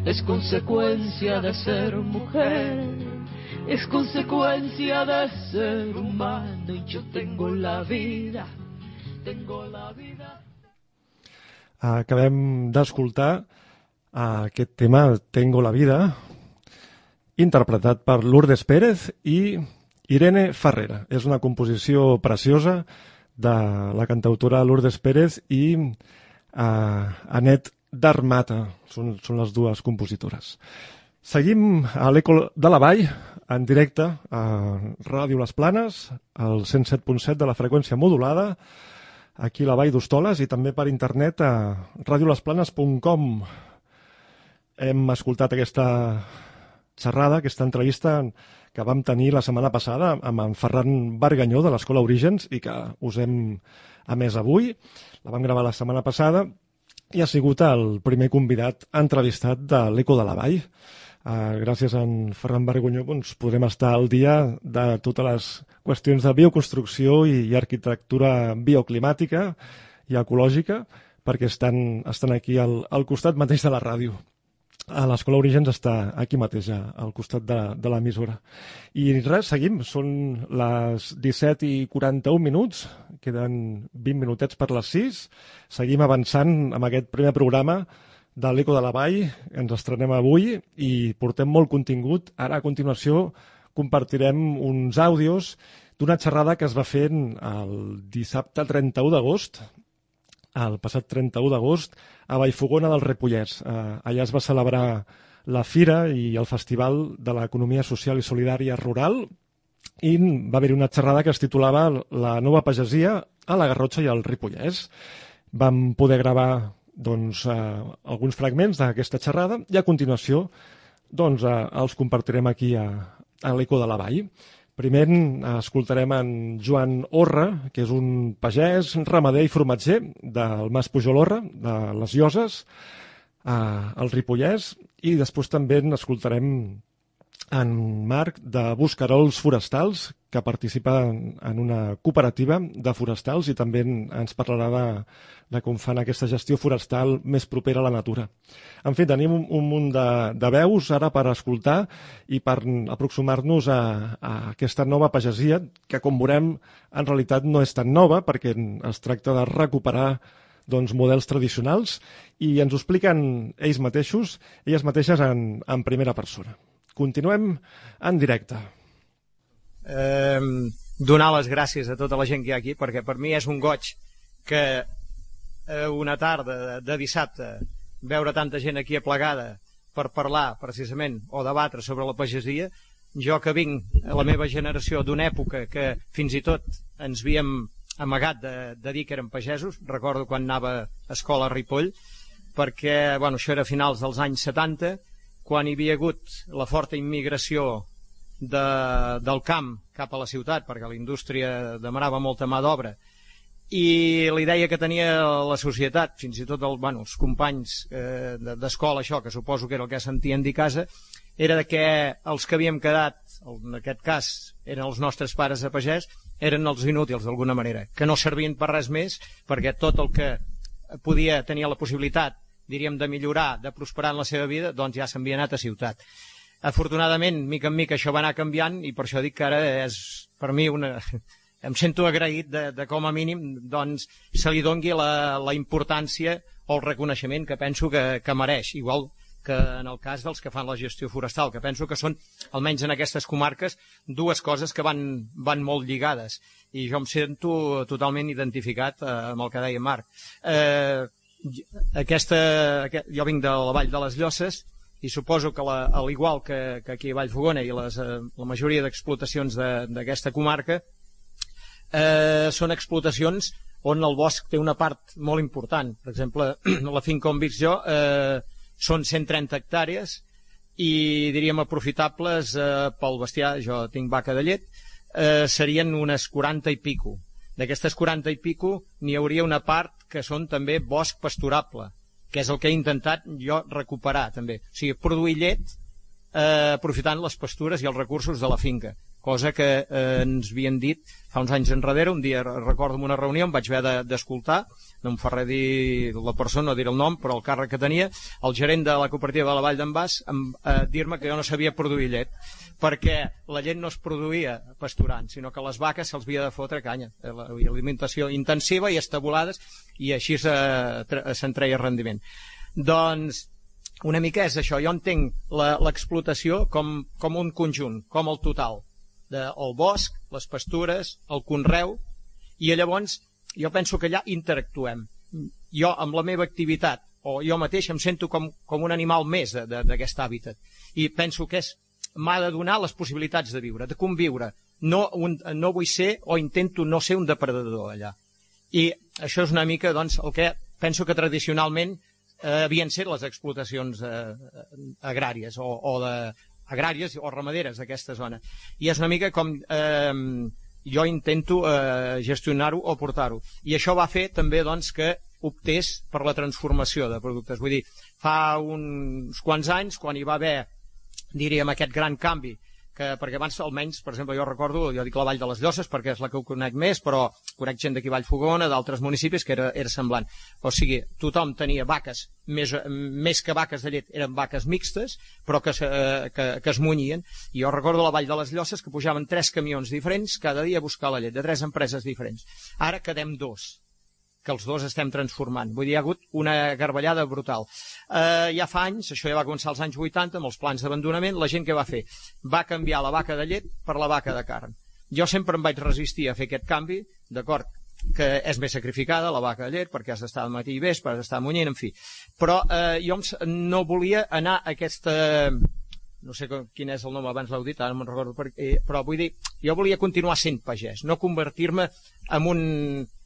es consecuencia de ser mujer, es consecuencia de ser humano y yo tengo la vida, tengo la vida. Acabem d'escoltar aquest tema Tengo la vida, interpretat per Lourdes Pérez i Irene Ferrera. És una composició preciosa de la cantautora Lourdes Pérez i uh, Anet Darmata. Són, són les dues compositores. Seguim a l'Eco de la Vall, en directe a Ràdio Les Planes, al 107.7 de la freqüència modulada, aquí a la Vall d'Hostoles i també per internet a radiolesplanes.com hem escoltat aquesta xerrada, aquesta entrevista que vam tenir la setmana passada amb en Ferran Barganyó de l'Escola Orígens i que us hem emès avui. La vam gravar la setmana passada i ha sigut el primer convidat entrevistat de l'Eco de la Vall. Uh, gràcies a en Ferran Barganyó doncs, podrem estar al dia de totes les qüestions de bioconstrucció i, i arquitectura bioclimàtica i ecològica perquè estan, estan aquí al, al costat mateix de la ràdio a l'Escola Orígens està aquí mateix, al costat de, de l'emissora. I res, seguim. Són les 17 i 41 minuts. Queden 20 minutets per les 6. Seguim avançant amb aquest primer programa de l'Eco de la Vall. Ens estrenem avui i portem molt contingut. Ara, a continuació, compartirem uns àudios d'una xerrada que es va fer el dissabte 31 d'agost el passat 31 d'agost a Vallfogona del Repollès. Eh, allà es va celebrar la Fira i el Festival de l'Economia Social i Solidària Rural i va haver-hi una xerrada que es titulava La nova pagesia a la Garrotxa i al Ripollès. Vam poder gravar doncs, eh, alguns fragments d'aquesta xerrada i a continuació doncs, eh, els compartirem aquí a, a l'Eco de la Vall. Primer escoltarem en Joan Orra, que és un pagès, ramader i formatger del Mas Pujolorra, de les Lloses, al Ripollès, i després també escoltarem en Marc de Buscarols Forestals, que participa en una cooperativa de forestals i també ens parlarà de, de com fan aquesta gestió forestal més propera a la natura. En fi, tenim un, un munt de, de veus ara per escoltar i per aproximar-nos a, a aquesta nova pagesia, que com veurem en realitat no és tan nova perquè es tracta de recuperar doncs, models tradicionals i ens ho expliquen ells mateixos, elles mateixes en, en primera persona. Continuem en directe. Eh, donar les gràcies a tota la gent que hi ha aquí, perquè per mi és un goig que eh, una tarda de, dissabte veure tanta gent aquí aplegada per parlar precisament o debatre sobre la pagesia, jo que vinc a la meva generació d'una època que fins i tot ens havíem amagat de, de dir que érem pagesos, recordo quan anava a escola a Ripoll, perquè bueno, això era finals dels anys 70, quan hi havia hagut la forta immigració de, del camp cap a la ciutat, perquè la indústria demanava molta mà d'obra, i l'idea que tenia la societat, fins i tot el, bueno, els companys eh, d'escola, això, que suposo que era el que sentien dir casa, era de que els que havíem quedat, en aquest cas eren els nostres pares de pagès, eren els inútils d'alguna manera, que no servien per res més perquè tot el que podia tenir la possibilitat, diríem, de millorar, de prosperar en la seva vida, doncs ja s'havia anat a ciutat. Afortunadament, mica en mica això va anar canviant i per això dic que ara és per mi una... [laughs] em sento agraït de, de com a mínim doncs, se li dongui la, la importància o el reconeixement que penso que, que mereix. Igual que en el cas dels que fan la gestió forestal, que penso que són, almenys en aquestes comarques, dues coses que van, van molt lligades. I jo em sento totalment identificat eh, amb el que deia Marc. Eh, aquesta, aquest, jo vinc de la Vall de les Llosses i suposo que, la, al igual que, que aquí a Vallfogona i les, eh, la majoria d'explotacions d'aquesta de, comarca, eh, són explotacions on el bosc té una part molt important. Per exemple, [clears throat] la finca on visc jo, eh, són 130 hectàrees i diríem aprofitables eh, pel bestiar, jo tinc vaca de llet, eh, serien unes 40 i pico. D'aquestes 40 i pico n'hi hauria una part que són també bosc pasturable, que és el que he intentat jo recuperar també. O sigui, produir llet eh, aprofitant les pastures i els recursos de la finca cosa que eh, ens havien dit fa uns anys enrere, un dia recordo en una reunió em vaig haver d'escoltar, de, no em fa res dir la persona, no dir el nom, però el càrrec que tenia, el gerent de la cooperativa de la Vall d'en Bas, eh, dir-me que jo no sabia produir llet, perquè la llet no es produïa pasturant, sinó que les vaques se'ls havia de fotre canya, eh, alimentació intensiva i estabulades, i així se'n treia rendiment. Doncs una mica és això, jo entenc l'explotació com, com un conjunt, com el total del bosc, les pastures, el conreu, i llavors jo penso que allà interactuem. Jo, amb la meva activitat, o jo mateix em sento com, com un animal més d'aquest hàbitat. I penso que és m'ha de donar les possibilitats de viure, de conviure. No, un, no vull ser o intento no ser un depredador allà. I això és una mica doncs, el que penso que tradicionalment eh, havien set les explotacions eh, agràries o, o, de, agràries o ramaderes d'aquesta zona. I és una mica com eh, jo intento eh, gestionar-ho o portar-ho. I això va fer també doncs, que optés per la transformació de productes. Vull dir, fa uns quants anys, quan hi va haver, diríem, aquest gran canvi que, perquè abans almenys, per exemple, jo recordo, jo dic la Vall de les Llosses perquè és la que ho conec més, però conec gent d'aquí Vall Fogona, d'altres municipis, que era, era semblant. O sigui, tothom tenia vaques, més, més que vaques de llet, eren vaques mixtes, però que, eh, que, que es munyien. I jo recordo la Vall de les Llosses que pujaven tres camions diferents cada dia a buscar la llet, de tres empreses diferents. Ara quedem dos que els dos estem transformant. Vull dir, hi ha hagut una garballada brutal. Eh, ja fa anys, això ja va començar als anys 80, amb els plans d'abandonament, la gent que va fer? Va canviar la vaca de llet per la vaca de carn. Jo sempre em vaig resistir a fer aquest canvi, d'acord, que és més sacrificada la vaca de llet perquè has d'estar al matí i vespre, has d'estar munyent, en fi. Però eh, jo no volia anar a aquesta no sé quin és el nom, abans l'heu dit, ara me'n recordo, per, eh, però vull dir, jo volia continuar sent pagès, no convertir-me en un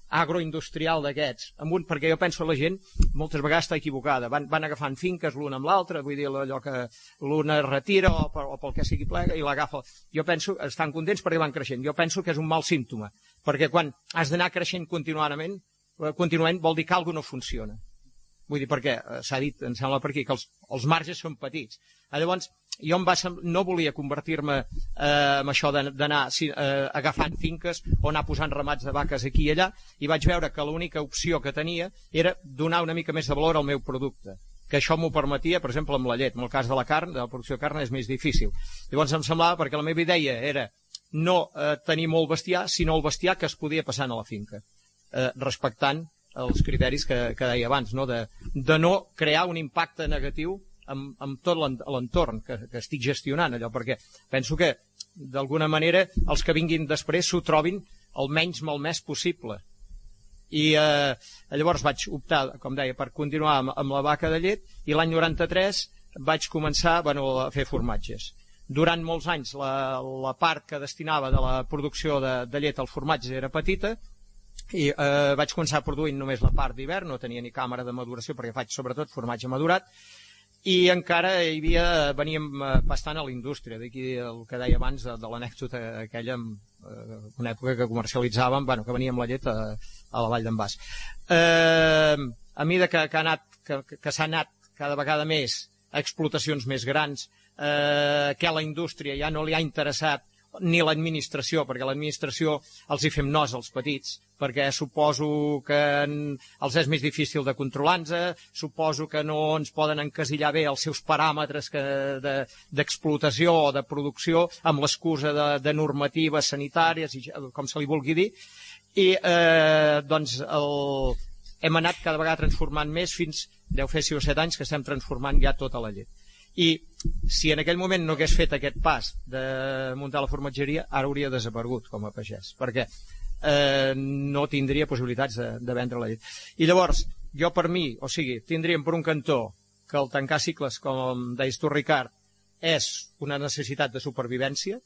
agroindustrial d'aquests, perquè jo penso la gent moltes vegades està equivocada, van, van agafant finques l'una amb l'altra, vull dir allò que l'una retira o, per, o pel que sigui plega i l'agafa. Jo penso, estan contents perquè van creixent, jo penso que és un mal símptoma, perquè quan has d'anar creixent continuament, eh, continuament vol dir que alguna no funciona. Vull dir, perquè eh, s'ha dit, em sembla per aquí, que els, els marges són petits. Llavors, jo em va, no volia convertir-me eh, en això d'anar sí, eh, agafant finques o anar posant ramats de vaques aquí i allà i vaig veure que l'única opció que tenia era donar una mica més de valor al meu producte que això m'ho permetia, per exemple, amb la llet. En el cas de la carn, de la producció de carn, és més difícil. Llavors em semblava, perquè la meva idea era no eh, tenir molt bestiar, sinó el bestiar que es podia passar a la finca, eh, respectant els criteris que, que deia abans, no? De, de no crear un impacte negatiu amb, amb tot l'entorn que, que estic gestionant allò, perquè penso que d'alguna manera els que vinguin després s'ho trobin el menys malmès possible i eh, llavors vaig optar, com deia, per continuar amb, amb la vaca de llet i l'any 93 vaig començar bueno, a fer formatges. Durant molts anys la, la part que destinava de la producció de, de llet al formatge era petita i eh, vaig començar produint només la part d'hivern, no tenia ni càmera de maduració perquè faig sobretot formatge madurat i encara hi havia, veníem eh, bastant a la indústria, d'aquí el que deia abans de, de l'anècdota aquella, eh, una època que comercialitzàvem, bueno, que veníem la llet a, a la Vall d'en Bas. Eh, a mesura que, que, ha anat, que, que s'ha anat cada vegada més a explotacions més grans, eh, que a la indústria ja no li ha interessat ni l'administració, perquè l'administració els hi fem nos als petits, perquè suposo que els és més difícil de controlar-nos, suposo que no ens poden encasillar bé els seus paràmetres d'explotació de, o de producció amb l'excusa de, de normatives sanitàries, i com se li vulgui dir, i eh, doncs el, hem anat cada vegada transformant més fins, deu fer 6 o 7 anys que estem transformant ja tota la llet i si en aquell moment no hagués fet aquest pas de muntar la formatgeria, ara hauria desaparegut com a pagès, perquè eh, no tindria possibilitats de, de vendre la llet. I llavors, jo per mi, o sigui, tindríem per un cantó que el tancar cicles, com deies tu, Ricard, és una necessitat de supervivència,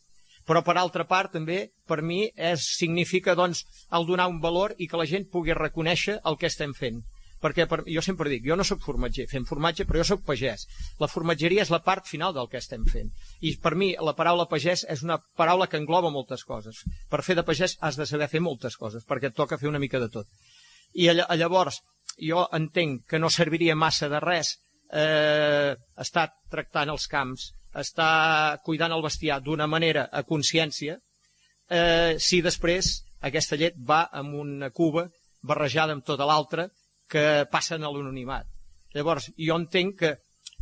però per altra part també per mi és, significa doncs, el donar un valor i que la gent pugui reconèixer el que estem fent perquè per, jo sempre dic, jo no sóc formatger, fem formatge, però jo sóc pagès. La formatgeria és la part final del que estem fent. I per mi la paraula pagès és una paraula que engloba moltes coses. Per fer de pagès has de saber fer moltes coses, perquè et toca fer una mica de tot. I llavors jo entenc que no serviria massa de res eh, estar tractant els camps, estar cuidant el bestiar d'una manera a consciència, eh, si després aquesta llet va amb una cuba barrejada amb tota l'altra que passen a l'anonimat. Llavors, jo entenc que,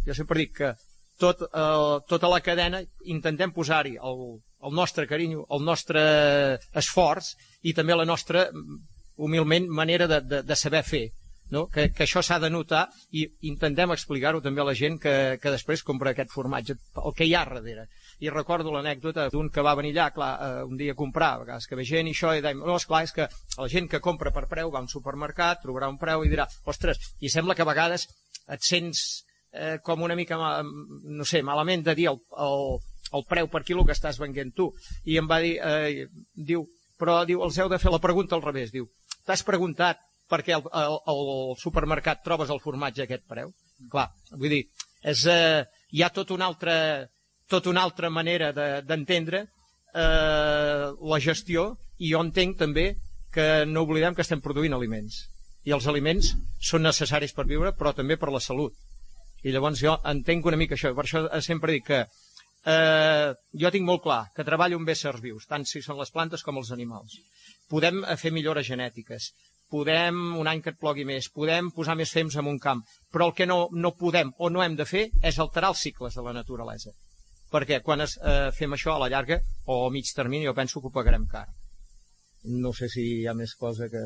jo sempre dic que tot, eh, tota la cadena intentem posar-hi el, el nostre carinyo, el nostre esforç i també la nostra, humilment, manera de, de, de saber fer. No? Que, que això s'ha de notar i intentem explicar-ho també a la gent que, que després compra aquest formatge, el que hi ha darrere i recordo l'anècdota d'un que va venir allà clar, eh, un dia a comprar, a vegades que ve gent i això, i deim, no, esclar, és que la gent que compra per preu va a un supermercat, trobarà un preu i dirà, ostres, i sembla que a vegades et sents eh, com una mica, no sé, malament de dir el, el, el preu per quilo que estàs venent tu. I em va dir, eh, diu, però diu, els heu de fer la pregunta al revés, diu, t'has preguntat per què al supermercat trobes el formatge a aquest preu? Clar, vull dir, és, eh, hi ha tot un altre tota una altra manera d'entendre de, eh, la gestió i jo entenc també que no oblidem que estem produint aliments. I els aliments són necessaris per viure però també per la salut. I llavors jo entenc una mica això. Per això sempre dic que eh, jo tinc molt clar que treballo amb éssers vius tant si són les plantes com els animals. Podem fer millores genètiques podem, un any que et plogui més, podem posar més fems en un camp, però el que no, no podem o no hem de fer és alterar els cicles de la naturalesa perquè quan es, eh, fem això a la llarga o a mig termini jo penso que ho pagarem car. No sé si hi ha més cosa que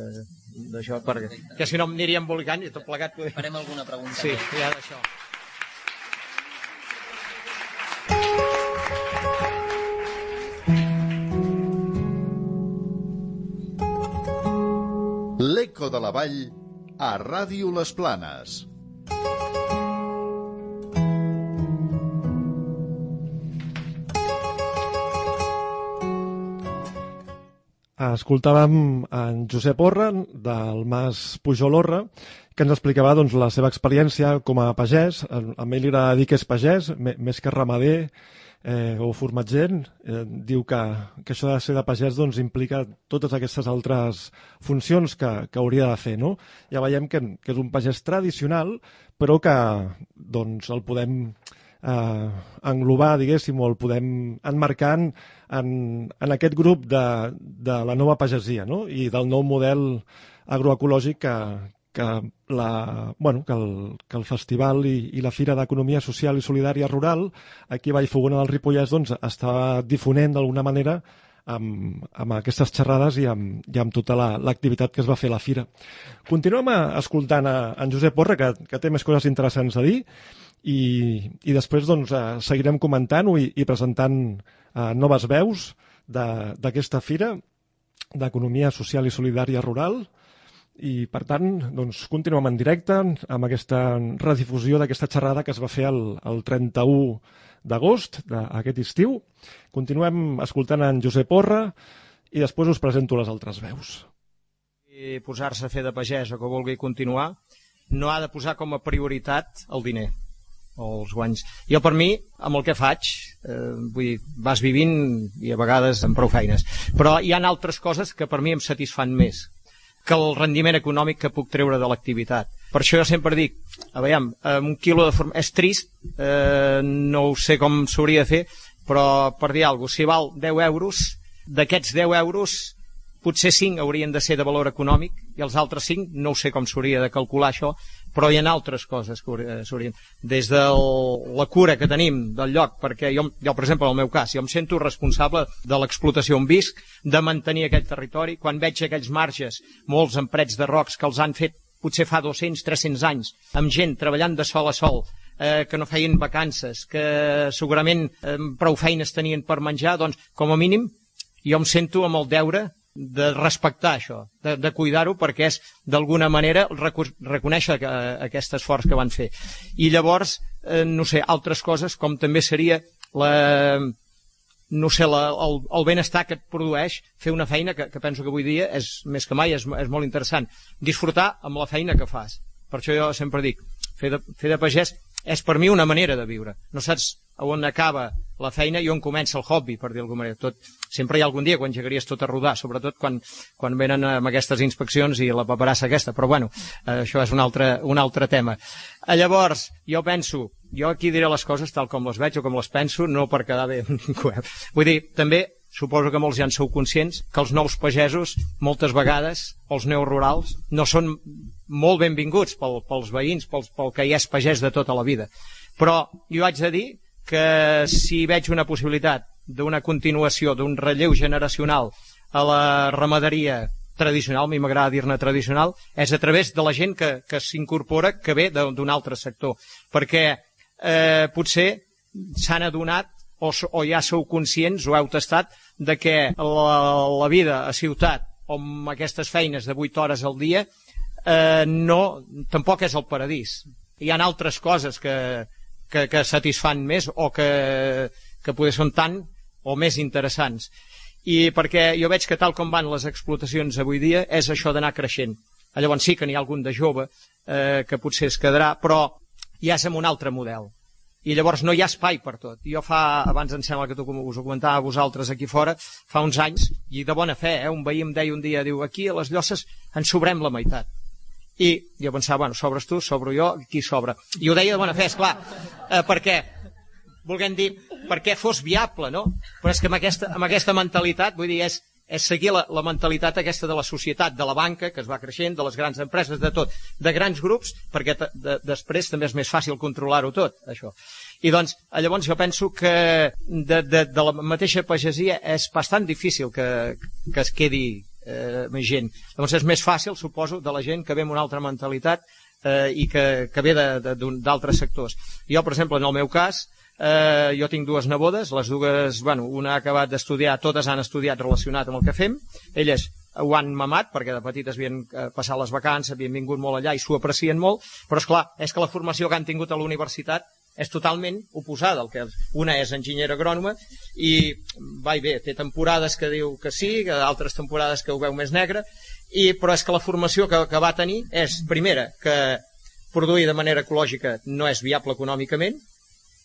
d'això, perquè que si no em aniria embolicant i tot plegat poder... farem alguna pregunta. Sí, ja d'això. L'Eco de la Vall a Ràdio Les Planes Escoltàvem en Josep Orra, del Mas Pujol-Orra, que ens explicava doncs, la seva experiència com a pagès. A ell li agrada dir que és pagès, més que ramader eh, o formatger. Eh, diu que, que això de ser de pagès doncs, implica totes aquestes altres funcions que, que hauria de fer. No? Ja veiem que, que és un pagès tradicional, però que doncs, el podem eh, englobar, diguéssim, o el podem enmarcar en, en aquest grup de, de la nova pagesia no? i del nou model agroecològic que, que, la, bueno, que, el, que el festival i, i la Fira d'Economia Social i Solidària Rural aquí a Vallfogona del Ripollès doncs, està difonent d'alguna manera amb, amb aquestes xerrades i amb, i amb tota l'activitat la, que es va fer a la Fira. Continuem a, escoltant a, en Josep Porra, que, que té més coses interessants a dir, i, i després doncs, eh, seguirem comentant-ho i, i presentant eh, noves veus d'aquesta fira d'Economia Social i Solidària Rural i per tant doncs, continuem en directe amb aquesta redifusió d'aquesta xerrada que es va fer el, el 31 d'agost d'aquest estiu. Continuem escoltant en Josep Porra i després us presento les altres veus. I posar-se a fer de pagès o que vulgui continuar no ha de posar com a prioritat el diner o els guanys. Jo per mi, amb el que faig, eh, vull dir, vas vivint i a vegades amb prou feines. Però hi ha altres coses que per mi em satisfan més que el rendiment econòmic que puc treure de l'activitat. Per això jo sempre dic, a veure, un quilo de forma... És trist, eh, no ho sé com s'hauria de fer, però per dir alguna cosa, si val 10 euros, d'aquests 10 euros potser 5 haurien de ser de valor econòmic i els altres 5 no ho sé com s'hauria de calcular això però hi ha altres coses que s'haurien des de la cura que tenim del lloc perquè jo, jo per exemple en el meu cas jo em sento responsable de l'explotació on visc de mantenir aquell territori. Quan veig aquells marges molts emprets de rocs que els han fet potser fa 200-300 anys amb gent treballant de sol a sol eh, que no feien vacances, que segurament eh, prou feines tenien per menjar, doncs, com a mínim, jo em sento amb el deure de respectar això, de, de cuidar-ho perquè és d'alguna manera reconèixer que, aquest esforç que van fer. I llavors, eh, no sé, altres coses com també seria la, no sé, la, el, el benestar que et produeix fer una feina que, que penso que avui dia és més que mai, és, és molt interessant. Disfrutar amb la feina que fas. Per això jo sempre dic, fer de, fer de pagès és per mi una manera de viure. No saps on acaba la feina i on comença el hobby, per dir alguna manera. Tot, sempre hi ha algun dia quan llegaries tot a rodar, sobretot quan, quan venen amb aquestes inspeccions i la paperassa aquesta, però bueno, eh, això és un altre, un altre tema. Eh, llavors, jo penso, jo aquí diré les coses tal com les veig o com les penso, no per quedar bé Vull dir, també suposo que molts ja en sou conscients, que els nous pagesos, moltes vegades, els neorurals, no són molt benvinguts pel, pels veïns, pels, pel que hi és pagès de tota la vida. Però jo haig de dir que si veig una possibilitat d'una continuació, d'un relleu generacional a la ramaderia tradicional, a mi m'agrada dir-ne tradicional, és a través de la gent que, que s'incorpora, que ve d'un altre sector. Perquè eh, potser s'han adonat o, o ja sou conscients o heu tastat de que la, la vida a ciutat amb aquestes feines de 8 hores al dia eh, no, tampoc és el paradís. Hi ha altres coses que, que, que satisfan més o que, que poder són tan o més interessants. I perquè jo veig que tal com van les explotacions avui dia és això d'anar creixent. Llavors sí que n'hi ha algun de jove eh, que potser es quedarà, però ja és amb un altre model. I llavors no hi ha espai per tot. Jo fa, abans em sembla que tu us ho comentava a vosaltres aquí fora, fa uns anys, i de bona fe, eh, un veí em deia un dia, diu, aquí a les llosses en sobrem la meitat i jo pensava, bueno, sobres tu, sobro jo, qui sobra? I ho deia de bona fe, esclar, eh, perquè volguem dir, perquè fos viable, no? Però és que amb aquesta, amb aquesta mentalitat, vull dir, és, és seguir la, la mentalitat aquesta de la societat, de la banca, que es va creixent, de les grans empreses, de tot, de grans grups, perquè de, després també és més fàcil controlar-ho tot, això. I doncs, llavors jo penso que de, de, de la mateixa pagesia és bastant difícil que, que es quedi eh, més gent. Llavors és més fàcil, suposo, de la gent que ve amb una altra mentalitat eh, i que, que ve d'altres sectors. Jo, per exemple, en el meu cas, jo tinc dues nebodes, les dues, bueno, una ha acabat d'estudiar, totes han estudiat relacionat amb el que fem, elles ho han mamat perquè de petites havien eh, passat les vacances, havien vingut molt allà i s'ho aprecien molt, però és clar, és que la formació que han tingut a la universitat és totalment oposada. El que una és enginyera agrònoma i va bé, té temporades que diu que sí, que altres temporades que ho veu més negre, i, però és que la formació que, que va tenir és, primera, que produir de manera ecològica no és viable econòmicament,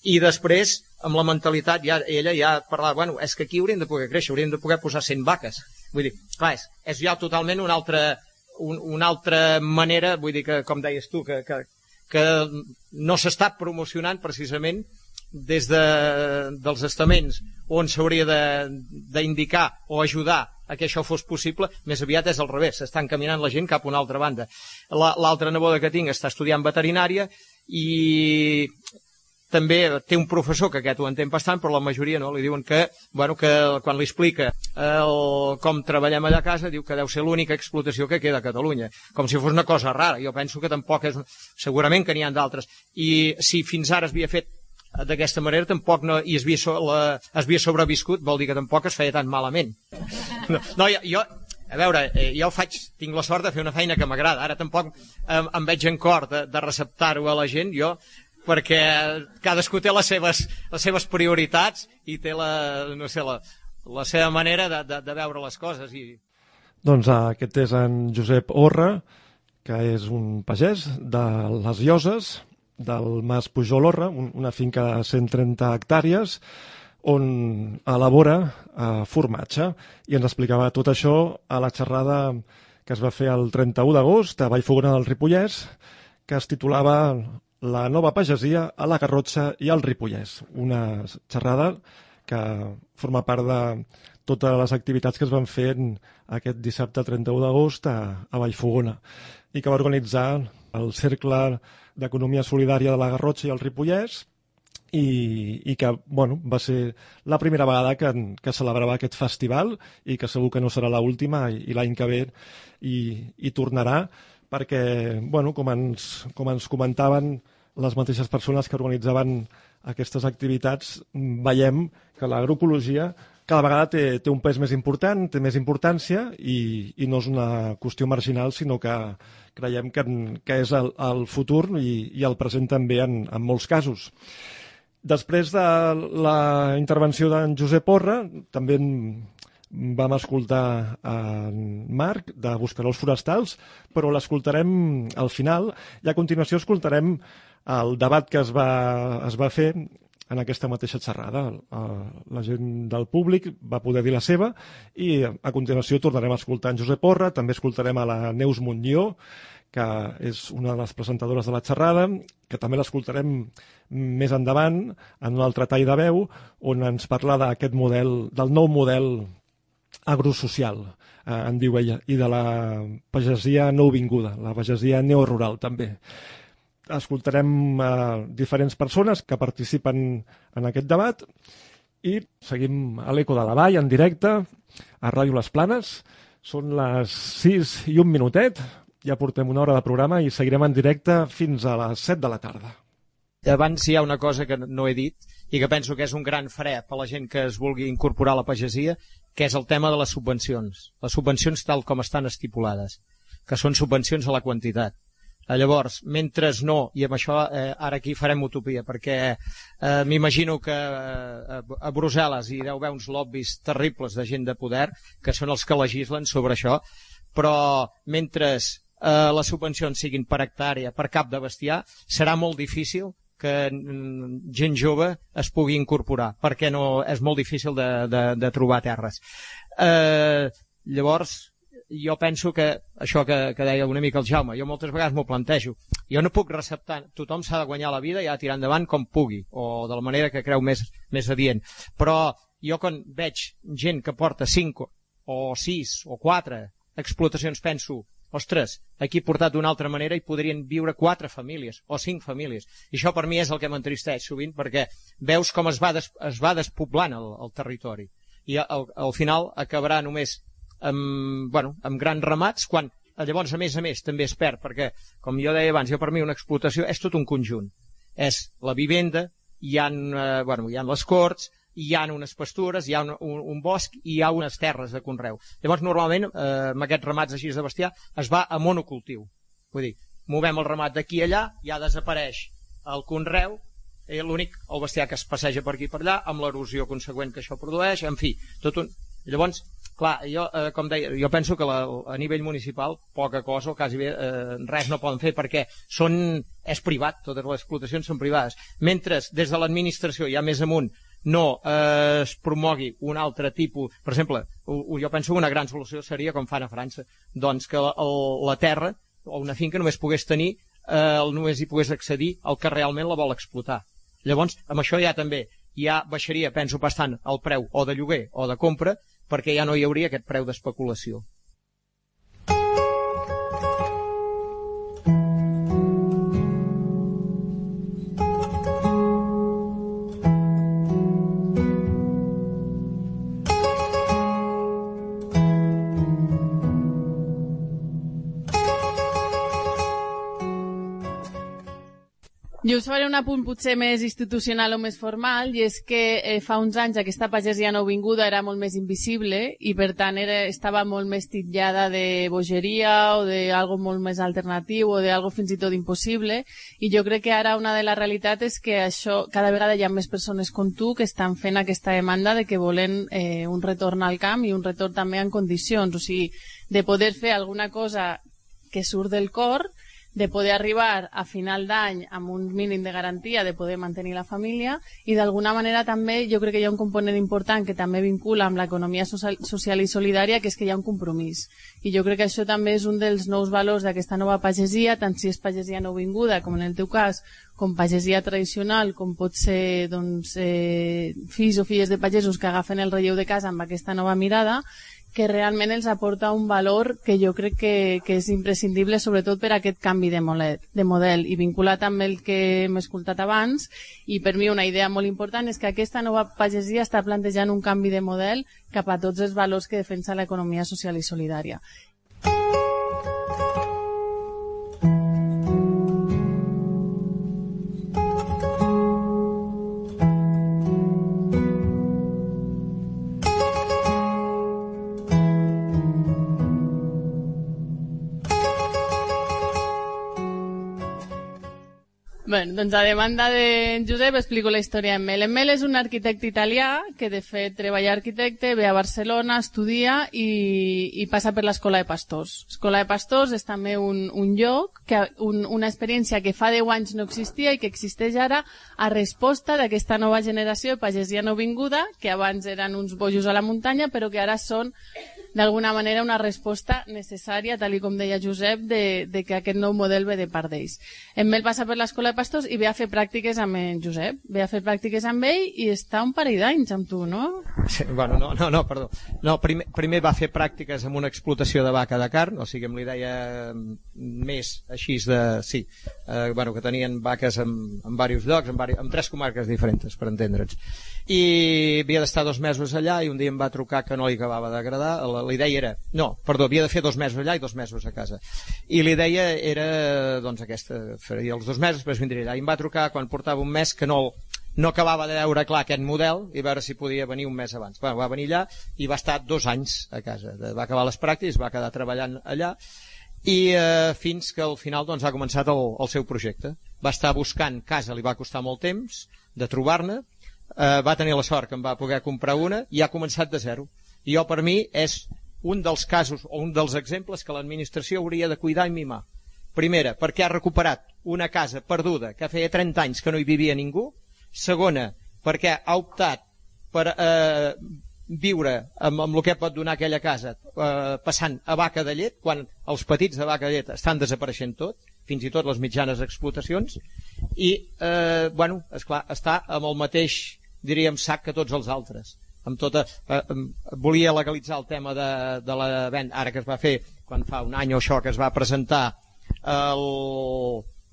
i després, amb la mentalitat, ja, ella ja parlava, bueno, és que aquí hauríem de poder créixer, hauríem de poder posar 100 vaques. Vull dir, clar, és, és ja totalment una altra, un, una altra manera, vull dir que, com deies tu, que, que, que no s'està promocionant precisament des de, dels estaments on s'hauria d'indicar o ajudar a que això fos possible, més aviat és al revés, s'està encaminant la gent cap a una altra banda. L'altra neboda que tinc està estudiant veterinària i també té un professor que aquest ho entén bastant, però la majoria no, li diuen que, bueno, que quan li explica el, com treballem allà a casa, diu que deu ser l'única explotació que queda a Catalunya, com si fos una cosa rara. Jo penso que tampoc és... Segurament que n'hi ha d'altres. I si fins ara es havia fet d'aquesta manera tampoc no, i es havia, so, la, es havia sobreviscut, vol dir que tampoc es feia tan malament. [laughs] No, no jo, jo, a veure, eh, jo faig, tinc la sort de fer una feina que m'agrada, ara tampoc eh, em veig en cor de, de receptar-ho a la gent, jo perquè cadascú té les seves, les seves prioritats i té la, no sé, la, la seva manera de, de, de veure les coses. I... Doncs uh, aquest és en Josep Orra, que és un pagès de les Lloses del Mas Pujolorra, un, una finca de 130 hectàrees, on elabora eh, formatge. I ens explicava tot això a la xerrada que es va fer el 31 d'agost a Vallfogona del Ripollès, que es titulava La nova pagesia a la Garrotxa i al Ripollès. Una xerrada que forma part de totes les activitats que es van fer aquest dissabte 31 d'agost a, a Vallfogona i que va organitzar el Cercle d'Economia Solidària de la Garrotxa i el Ripollès i, i que bueno, va ser la primera vegada que, que celebrava aquest festival i que segur que no serà l'última i, i l'any que ve hi, hi tornarà perquè, bueno, com ens, com ens comentaven les mateixes persones que organitzaven aquestes activitats, veiem que l'agroecologia cada vegada té, té un pes més important, té més importància i, i no és una qüestió marginal, sinó que creiem que, que és el, el futur i, i el present també en, en molts casos. Després de la intervenció d'en Josep Porra, també vam escoltar en Marc de Buscarós Forestals, però l'escoltarem al final i a continuació escoltarem el debat que es va, es va fer en aquesta mateixa xerrada. La gent del públic va poder dir la seva i a continuació tornarem a escoltar en Josep Porra, també escoltarem a la Neus Montlló, que és una de les presentadores de la xerrada, que també l'escoltarem més endavant en un altre tall de veu, on ens parla d'aquest model, del nou model agrosocial, eh, en diu ella, i de la pagesia nouvinguda, la pagesia neorural també escoltarem eh, diferents persones que participen en aquest debat i seguim a l'Eco de la Vall en directe a Ràdio Les Planes. Són les 6 i un minutet, ja portem una hora de programa i seguirem en directe fins a les 7 de la tarda. Abans hi ha una cosa que no he dit i que penso que és un gran fre per la gent que es vulgui incorporar a la pagesia, que és el tema de les subvencions. Les subvencions tal com estan estipulades, que són subvencions a la quantitat llavors, mentre no, i amb això eh, ara aquí farem utopia, perquè eh, m'imagino que eh, a Brussel·les hi deu haver uns lobbys terribles de gent de poder, que són els que legislen sobre això, però mentre eh, les subvencions siguin per hectàrea, per cap de bestiar, serà molt difícil que mm, gent jove es pugui incorporar, perquè no és molt difícil de, de, de trobar terres. Eh, llavors, jo penso que això que, que deia una mica el Jaume, jo moltes vegades m'ho plantejo. Jo no puc receptar, tothom s'ha de guanyar la vida i ha de tirar endavant com pugui, o de la manera que creu més, més adient. Però jo quan veig gent que porta 5 o 6 o 4 explotacions penso, ostres, aquí portat d'una altra manera i podrien viure quatre famílies o cinc famílies. I això per mi és el que m'entristeix sovint perquè veus com es va, des, es va despoblant el, el territori i al, al final acabarà només amb, bueno, amb grans ramats, quan llavors, a més a més, també es perd, perquè, com jo deia abans, jo per mi una explotació és tot un conjunt. És la vivenda, hi ha, eh, bueno, hi ha les corts, hi ha unes pastures, hi ha un, un, un bosc i hi ha unes terres de conreu. Llavors, normalment, eh, amb aquests ramats així de bestiar, es va a monocultiu. Vull dir, movem el ramat d'aquí a allà, ja desapareix el conreu, i l'únic, el bestiar que es passeja per aquí per allà, amb l'erosió conseqüent que això produeix, en fi, tot un... Llavors, Clar, jo, eh, com deia, jo penso que la, a nivell municipal poca cosa o quasi bé eh, res no poden fer perquè són, és privat, totes les explotacions són privades. Mentre des de l'administració, ja més amunt, no eh, es promogui un altre tipus... Per exemple, jo penso que una gran solució seria com fan a França, doncs que la, la terra o una finca només pogués tenir, eh, només hi pogués accedir el que realment la vol explotar. Llavors, amb això ja també ja baixaria, penso, bastant el preu o de lloguer o de compra perquè ja no hi hauria aquest preu d'especulació. Jo us faré un apunt potser més institucional o més formal i és que eh, fa uns anys aquesta pagesia nouvinguda era molt més invisible i per tant era, estava molt més titllada de bogeria o d'algo molt més alternatiu o d'algo fins i tot impossible. I jo crec que ara una de les realitats és que això cada vegada hi ha més persones com tu que estan fent aquesta demanda de que volen eh, un retorn al camp i un retorn també en condicions, o sigui, de poder fer alguna cosa que surt del cor de poder arribar a final d'any amb un mínim de garantia de poder mantenir la família i d'alguna manera també jo crec que hi ha un component important que també vincula amb l'economia social, i solidària que és que hi ha un compromís. I jo crec que això també és un dels nous valors d'aquesta nova pagesia tant si és pagesia nouvinguda com en el teu cas com pagesia tradicional, com pot ser doncs, eh, fills o filles de pagesos que agafen el relleu de casa amb aquesta nova mirada, que realment els aporta un valor que jo crec que, que és imprescindible sobretot per aquest canvi de, molet, de model i vinculat amb el que hem escoltat abans. I per mi una idea molt important és que aquesta nova pagesia està plantejant un canvi de model cap a tots els valors que defensa l'economia social i solidària Bé, doncs a demanda de Josep explico la història en Mel. En Mel és un arquitecte italià que de fet treballa arquitecte, ve a Barcelona, estudia i, i passa per l'Escola de Pastors. L'Escola de Pastors és també un, un lloc, que, un, una experiència que fa 10 anys no existia i que existeix ara a resposta d'aquesta nova generació de pagesia no vinguda, que abans eren uns bojos a la muntanya, però que ara són d'alguna manera una resposta necessària, tal com deia Josep, de, de que aquest nou model ve de part d'ells. En Mel passa per l'escola de pastors i ve a fer pràctiques amb en Josep, ve a fer pràctiques amb ell i està un parell d'anys amb tu, no? Sí, bueno, no, no, no, perdó. No, primer, primer va fer pràctiques amb una explotació de vaca de carn, o sigui, amb l'idea més així de... Sí, eh, bueno, que tenien vaques en, en diversos llocs, en, vari, en tres comarques diferents, per entendre'ns. I havia d'estar dos mesos allà i un dia em va trucar que no li acabava d'agradar. La, la idea era... No, perdó, havia de fer dos mesos allà i dos mesos a casa. I la idea era, doncs, aquesta, faria els dos mesos, després allà. I em va trucar quan portava un mes que no, no acabava de veure clar aquest model i veure si podia venir un mes abans. Bueno, va venir allà i va estar dos anys a casa. Va acabar les pràctiques, va quedar treballant allà i eh, fins que al final doncs, ha començat el, el seu projecte. Va estar buscant casa, li va costar molt temps de trobar-ne, eh, va tenir la sort que en va poder comprar una i ha començat de zero. I jo per mi és un dels casos o un dels exemples que l'administració hauria de cuidar i mimar. Primera, perquè ha recuperat una casa perduda que feia 30 anys que no hi vivia ningú. Segona, perquè ha optat per eh, viure amb, amb el que pot donar aquella casa eh, passant a vaca de llet, quan els petits de vaca de llet estan desapareixent tot, fins i tot les mitjanes explotacions, i, eh, bueno, esclar, està amb el mateix, diríem, sac que tots els altres amb tota, eh, volia legalitzar el tema de, de la venda, ara que es va fer quan fa un any o això que es va presentar el,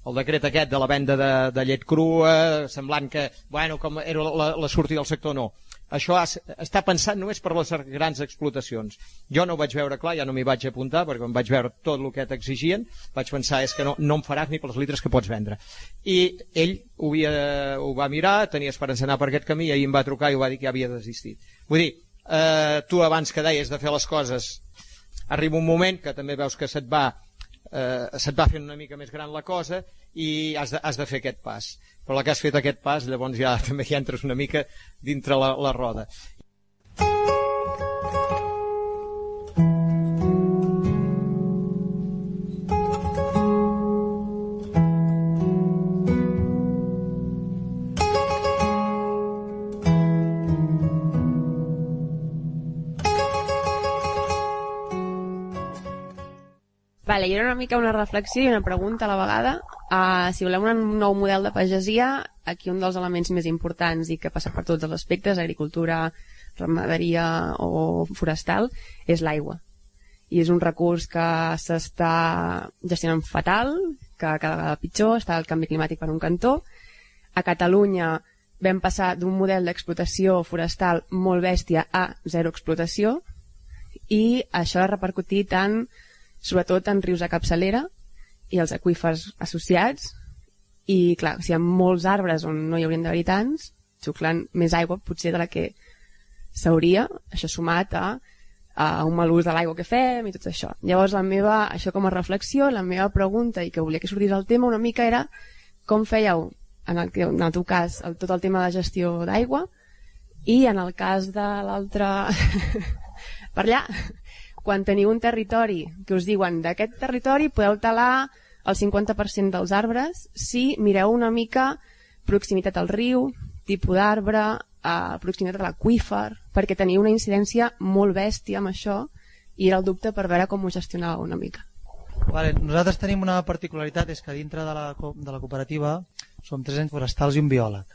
el decret aquest de la venda de, de llet crua, semblant que, bueno, com era la, la sortida del sector, no això ha, està pensat només per les grans explotacions. Jo no ho vaig veure clar, ja no m'hi vaig apuntar, perquè em vaig veure tot el que t'exigien, vaig pensar és que no, no em faràs ni pels litres que pots vendre. I ell ho, havia, ho va mirar, tenia esperança d'anar per aquest camí, i ahir em va trucar i ho va dir que havia desistit. Vull dir, eh, tu abans que deies de fer les coses, arriba un moment que també veus que se't va eh, se't va fent una mica més gran la cosa i has de, has de fer aquest pas. Però la que has fet aquest pas llavors ja [laughs] també hi entres una mica dintre la, la roda Vale, i era una mica una reflexió i una pregunta a la vegada. Uh, si volem un nou model de pagesia, aquí un dels elements més importants i que passa per tots els aspectes, agricultura, ramaderia o forestal, és l'aigua. I és un recurs que s'està gestionant fatal, que cada vegada pitjor, està el canvi climàtic per un cantó. A Catalunya vam passar d'un model d'explotació forestal molt bèstia a zero explotació i això ha repercutit tant sobretot en rius de capçalera i els aquífers associats i clar, si hi ha molts arbres on no hi haurien d'haver tants xuclant més aigua potser de la que s'hauria, això sumat a, a un mal ús de l'aigua que fem i tot això. Llavors la meva, això com a reflexió, la meva pregunta i que volia que sortís el tema una mica era com fèieu en el, en el teu cas el, tot el tema de gestió d'aigua i en el cas de l'altre [laughs] per allà quan teniu un territori que us diuen d'aquest territori podeu talar el 50% dels arbres si mireu una mica proximitat al riu, tipus d'arbre, a proximitat a l'aqüífer, perquè tenia una incidència molt bèstia amb això i era el dubte per veure com ho gestionava una mica. Vale, nosaltres tenim una particularitat, és que dintre de la, de la cooperativa som tres anys forestals i un biòleg.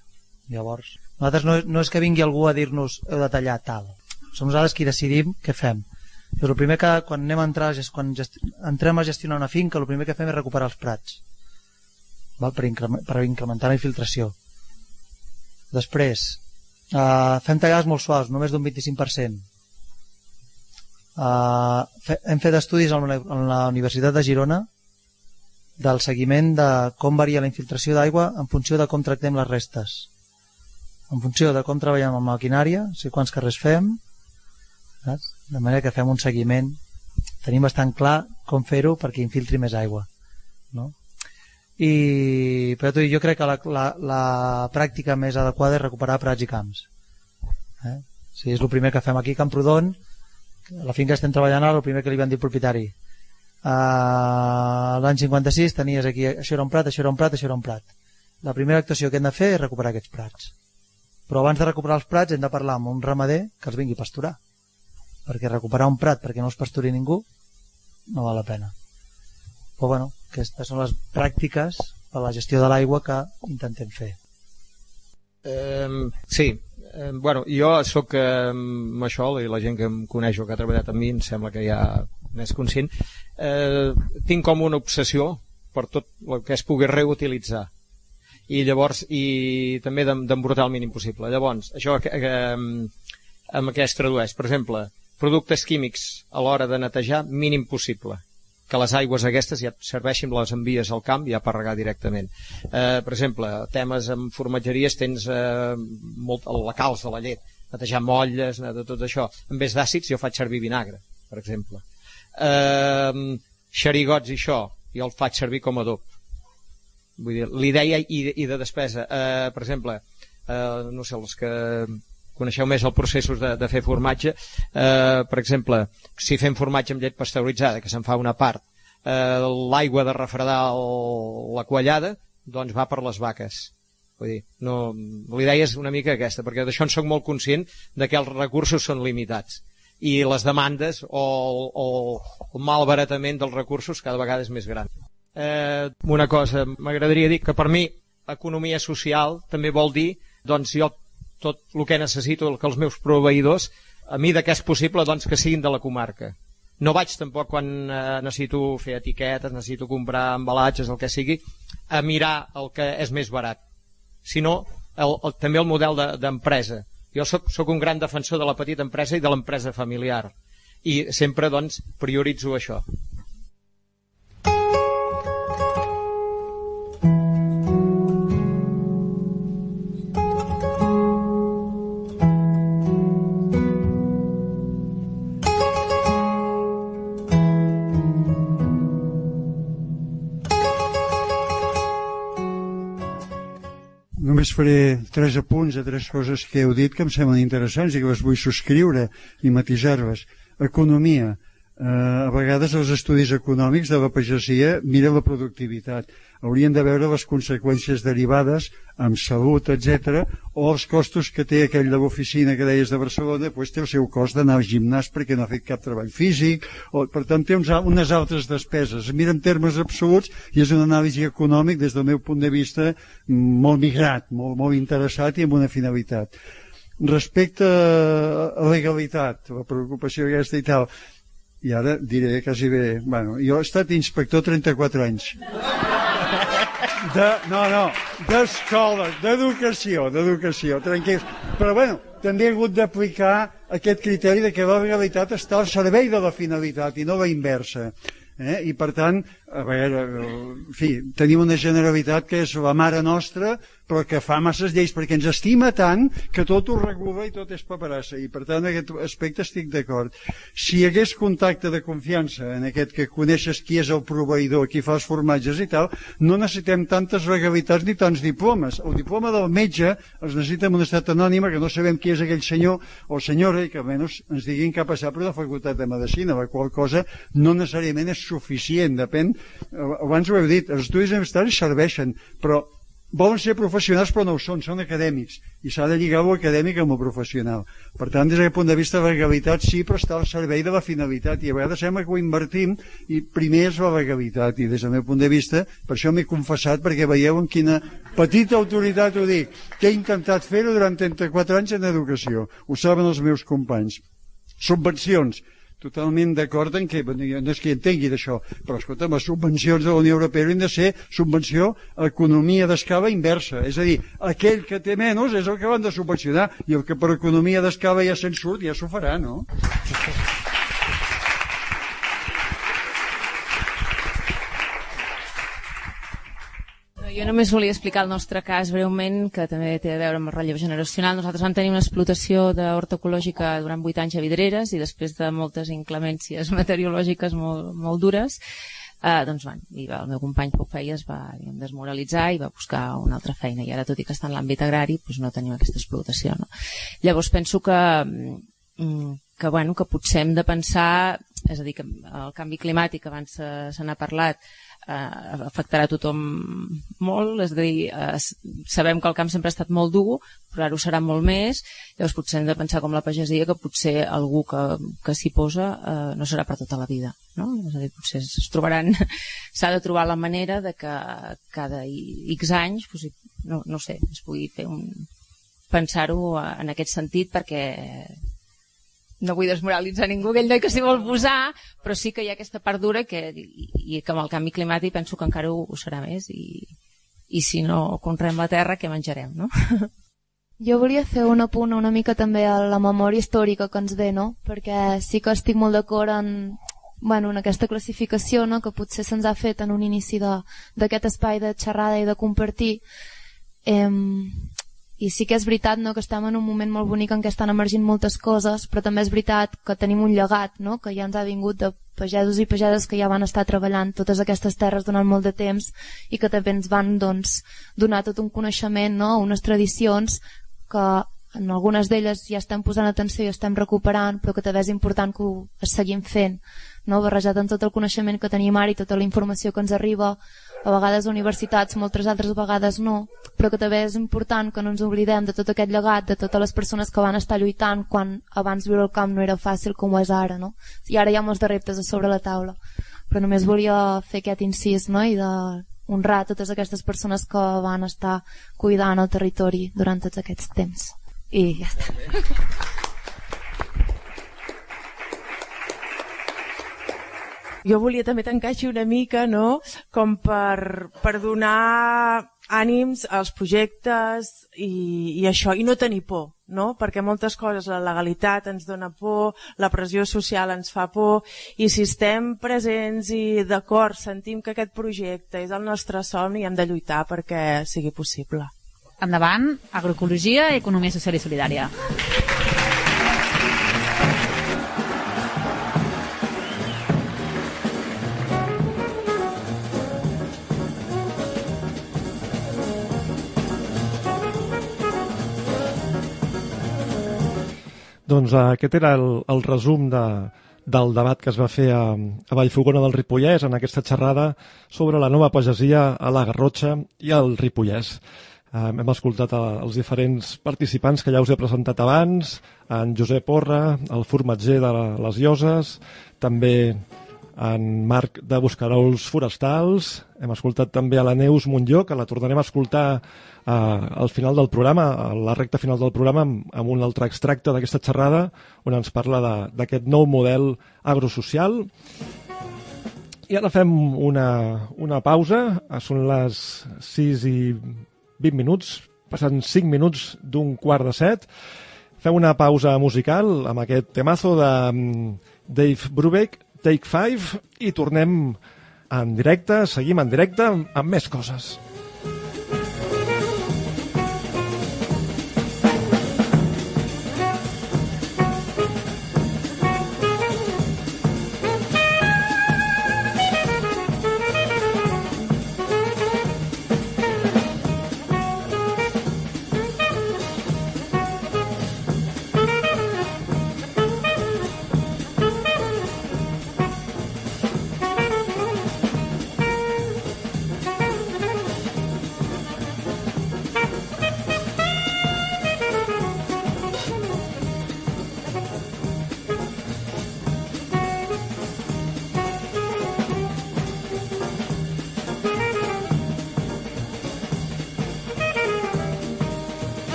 Llavors, nosaltres no, no és que vingui algú a dir-nos heu de tallar tal. Som nosaltres qui decidim què fem. Però el primer que quan anem a entrar, quan entrem a gestionar una finca, el primer que fem és recuperar els prats val? Per, increment, per incrementar la infiltració. Després, eh, fem tallades molt suaus, només d'un 25%. Uh, fe, hem fet estudis en la, Universitat de Girona del seguiment de com varia la infiltració d'aigua en funció de com tractem les restes en funció de com treballem amb maquinària sigui, quants carrers fem? De manera que fem un seguiment. Tenim bastant clar com fer-ho perquè infiltri més aigua no? i però jo crec que la, la, la pràctica més adequada és recuperar prats i camps eh? sigui, és el primer que fem aquí a Camprodon la finca estem treballant ara, el primer que li van dir propietari. Uh, l'any 56 tenies aquí, això era un prat, això era un prat, això era un prat. La primera actuació que hem de fer és recuperar aquests prats. Però abans de recuperar els prats hem de parlar amb un ramader que els vingui a pasturar perquè recuperar un prat perquè no els pasturi ningú no val la pena. Però bueno, aquestes són les pràctiques per la gestió de l'aigua que intentem fer. Um, sí, eh, bueno, jo sóc eh, amb això, i la gent que em coneix o que ha treballat amb mi em sembla que ja més conscient, eh, tinc com una obsessió per tot el que es pugui reutilitzar. I llavors i també d'embrutar el mínim possible. Llavors, això que, amb què es tradueix? Per exemple, productes químics a l'hora de netejar mínim possible que les aigües aquestes ja serveixin, les envies al camp ja per regar directament. Eh, per exemple, temes amb formatgeries tens eh, molt, la calç de la llet, netejar molles, de tot això. En vez d'àcids jo faig servir vinagre, per exemple. Eh, xerigots i això, jo el faig servir com a adob. Vull dir, l'idea i, i de despesa, eh, per exemple, eh, no sé, els que coneixeu més els processos de, de fer formatge? Eh, per exemple, si fem formatge amb llet pasteuritzada, que se'n fa una part eh, l'aigua de refredar el, la quallada, doncs va per les vaques. Vull dir, no, l'idea és una mica aquesta, perquè d'això en soc molt conscient de que els recursos són limitats. I les demandes o, o el malbaratament dels recursos cada vegada és més gran. Eh, una cosa, m'agradaria dir que per mi economia social també vol dir doncs jo tot el que necessito, que els meus proveïdors, a mi què és possible, doncs que siguin de la comarca. No vaig tampoc quan eh, necessito fer etiquetes, necessito comprar embalatges, el que sigui, a mirar el que és més barat, sinó el, el, també el model d'empresa. De, jo sóc, sóc un gran defensor de la petita empresa i de l'empresa familiar i sempre doncs prioritzo això. Només faré tres apunts a tres coses que heu dit que em semblen interessants i que les vull subscriure i matisar-les. Economia. Eh, a vegades els estudis econòmics de la pagesia miren la productivitat. Haurien de veure les conseqüències derivades amb salut, etc o els costos que té aquell de l'oficina que deies de Barcelona, doncs té el seu cost d'anar al gimnàs perquè no ha fet cap treball físic o, per tant té uns, unes altres despeses. Mira en termes absoluts i és una anàlisi econòmic des del meu punt de vista molt migrat, molt, molt interessat i amb una finalitat. Respecte a legalitat la preocupació aquesta i tal i ara diré quasi bé bueno, jo he estat inspector 34 anys de, no, no, d'escola, d'educació, d'educació, tranquils. Però bueno, també he hagut d'aplicar aquest criteri de que la realitat està al servei de la finalitat i no la inversa. Eh? I per tant, a veure, en fi, tenim una generalitat que és la mare nostra, però que fa masses lleis perquè ens estima tant que tot ho regula i tot és paperassa. I per tant en aquest aspecte estic d'acord. Si hi hagués contacte de confiança en aquest que coneixes qui és el proveïdor qui fa els formatges i tal no necessitem tantes legalitats ni tants diplomes. El diploma del metge els necessita en un estat anònima que no sabem qui és aquell senyor o senyora i que almenys ens diguin que ha passat per la facultat de medicina la qual cosa no necessàriament és suficient. Depèn Abans ho heu dit, els estudis universitaris serveixen, però volen ser professionals però no ho són, són acadèmics. I s'ha de lligar lo acadèmic amb el professional. Per tant des d'aquest punt de vista la legalitat sí però està al servei de la finalitat. I a vegades sembla que ho invertim i primer és la legalitat. I des del meu punt de vista per això m'he confessat perquè veieu en quina petita autoritat ho dic que he intentat fer-ho durant 34 anys en educació. Ho saben els meus companys. Subvencions totalment d'acord en que, no és que entengui d'això, però escolta, les subvencions de la Unió Europea han de ser subvenció a economia d'escala inversa, és a dir, aquell que té menys és el que van de subvencionar i el que per economia d'escala ja se'n surt ja s'ho farà, no? Jo només volia explicar el nostre cas breument, que també té a veure amb el relleu generacional. Nosaltres vam tenir una explotació d'horta ecològica durant 8 anys a Vidreres i després de moltes inclemències [laughs] meteorològiques molt, molt dures, eh, doncs van, i va, el meu company poc feia es va diguem, desmoralitzar i va buscar una altra feina i ara tot i que està en l'àmbit agrari doncs no tenim aquesta explotació no? llavors penso que mm, que, bueno, que potser hem de pensar és a dir, que el canvi climàtic abans se n'ha parlat eh, afectarà tothom molt, és a dir, eh, sabem que el camp sempre ha estat molt dur, però ara ho serà molt més, llavors potser hem de pensar com la pagesia que potser algú que, que s'hi posa eh, no serà per tota la vida, no? És a dir, potser es trobaran, [laughs] s'ha de trobar la manera de que cada X anys, doncs, no, no sé, es pugui fer un pensar-ho en aquest sentit perquè no vull desmoralitzar ningú, aquell noi que s'hi vol posar, però sí que hi ha aquesta part dura que, i, i que amb el canvi climàtic penso que encara ho, ho serà més i, i si no conrem la terra, què menjarem, no? [laughs] Jo volia fer un apunt una mica també a la memòria històrica que ens ve, no? Perquè sí que estic molt d'acord en, bueno, en aquesta classificació no? que potser se'ns ha fet en un inici d'aquest espai de xerrada i de compartir. Eh, i sí que és veritat no, que estem en un moment molt bonic en què estan emergint moltes coses, però també és veritat que tenim un llegat no, que ja ens ha vingut de pagesos i pageses que ja van estar treballant totes aquestes terres durant molt de temps i que també ens van doncs, donar tot un coneixement, no, unes tradicions que en algunes d'elles ja estem posant atenció i estem recuperant, però que també és important que ho seguim fent, no? barrejat amb tot el coneixement que tenim ara i tota la informació que ens arriba, a vegades universitats, moltes altres vegades no, però que també és important que no ens oblidem de tot aquest llegat, de totes les persones que van estar lluitant quan abans viure al camp no era fàcil com ho és ara, no? I ara hi ha molts de reptes a sobre la taula. Però només volia fer aquest incís, no?, i de honrar totes aquestes persones que van estar cuidant el territori durant tots aquests temps. I ja està. [laughs] Jo volia també tancar així una mica, no?, com per, per donar ànims als projectes i, i això, i no tenir por, no? perquè moltes coses, la legalitat ens dona por, la pressió social ens fa por, i si estem presents i d'acord, sentim que aquest projecte és el nostre somni, hem de lluitar perquè sigui possible. Endavant, agroecologia i economia social i solidària. Doncs uh, aquest era el, el resum de, del debat que es va fer a, a Vallfogona del Ripollès en aquesta xerrada sobre la nova pagesia a la Garrotxa i al Ripollès. Uh, hem escoltat a, els diferents participants que ja us he presentat abans, en Josep Porra, el formatger de les Lloses, també en Marc de Buscarols Forestals, hem escoltat també a la Neus Montlló, que la tornarem a escoltar eh, al final del programa, a la recta final del programa, amb, amb un altre extracte d'aquesta xerrada, on ens parla d'aquest nou model agrosocial. I ara fem una, una pausa, són les 6 i 20 minuts, passen 5 minuts d'un quart de set. Fem una pausa musical amb aquest temazo de mm, Dave Brubeck, Take 5 i tornem en directe, seguim en directe amb més coses.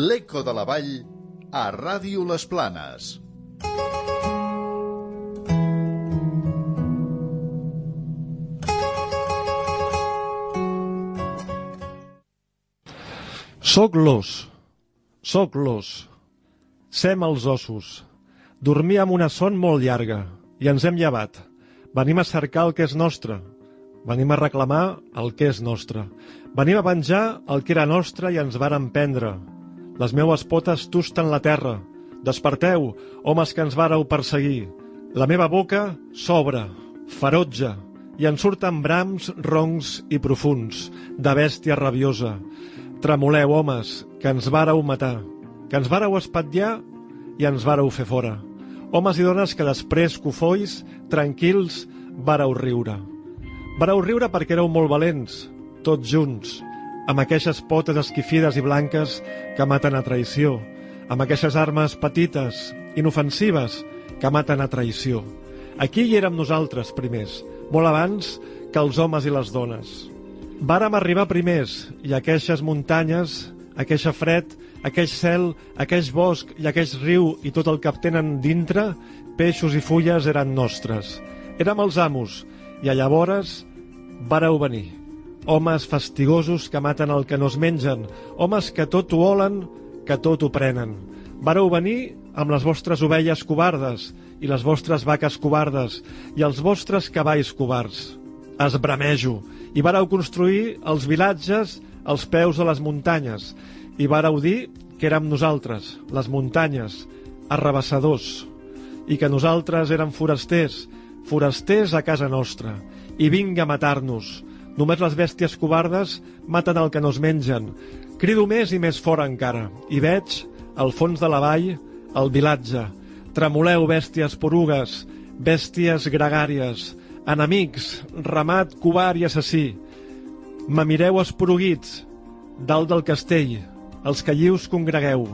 L'Eco de la Vall a Ràdio Les Planes. Soc l'os, soc l'os, sem els ossos, dormíem una son molt llarga i ens hem llevat. Venim a cercar el que és nostre, venim a reclamar el que és nostre, venim a venjar el que era nostre i ens varen prendre. Les meues potes tusten la terra, desperteu, homes que ens vareu perseguir. La meva boca s'obre, ferotge, i en surten brams roncs i profuns, de bèstia rabiosa. Tremoleu, homes, que ens vareu matar, que ens vareu espatllar i ens vareu fer fora. Homes i dones que després, cofois, tranquils, vareu riure. Vareu riure perquè éreu molt valents, tots junts, amb aquestes potes esquifides i blanques que maten a traïció, amb aquestes armes petites, inofensives, que maten a traïció. Aquí hi érem nosaltres primers, molt abans que els homes i les dones. Vàrem arribar primers i aqueixes muntanyes, aqueixa fred, aquell cel, aqueix bosc i aqueix riu i tot el que tenen dintre, peixos i fulles eren nostres. Érem els amos i a llavores vareu venir. Homes fastigosos que maten el que no es mengen, homes que tot ho volen, que tot ho prenen. Vareu venir amb les vostres ovelles covardes i les vostres vaques covardes i els vostres cavalls covards. Es bramejo i vareu construir els vilatges als peus de les muntanyes i vareu dir que érem nosaltres, les muntanyes, arrabassadors, i que nosaltres érem forasters, forasters a casa nostra, i vinga a matar-nos. Només les bèsties covardes maten el que no es mengen. Crido més i més fora encara, i veig, al fons de la vall, el vilatge. Tremoleu, bèsties porugues, bèsties gregàries, enemics, ramat, covard i assassí. Me mireu esporuguits, dalt del castell, els que llius congregueu.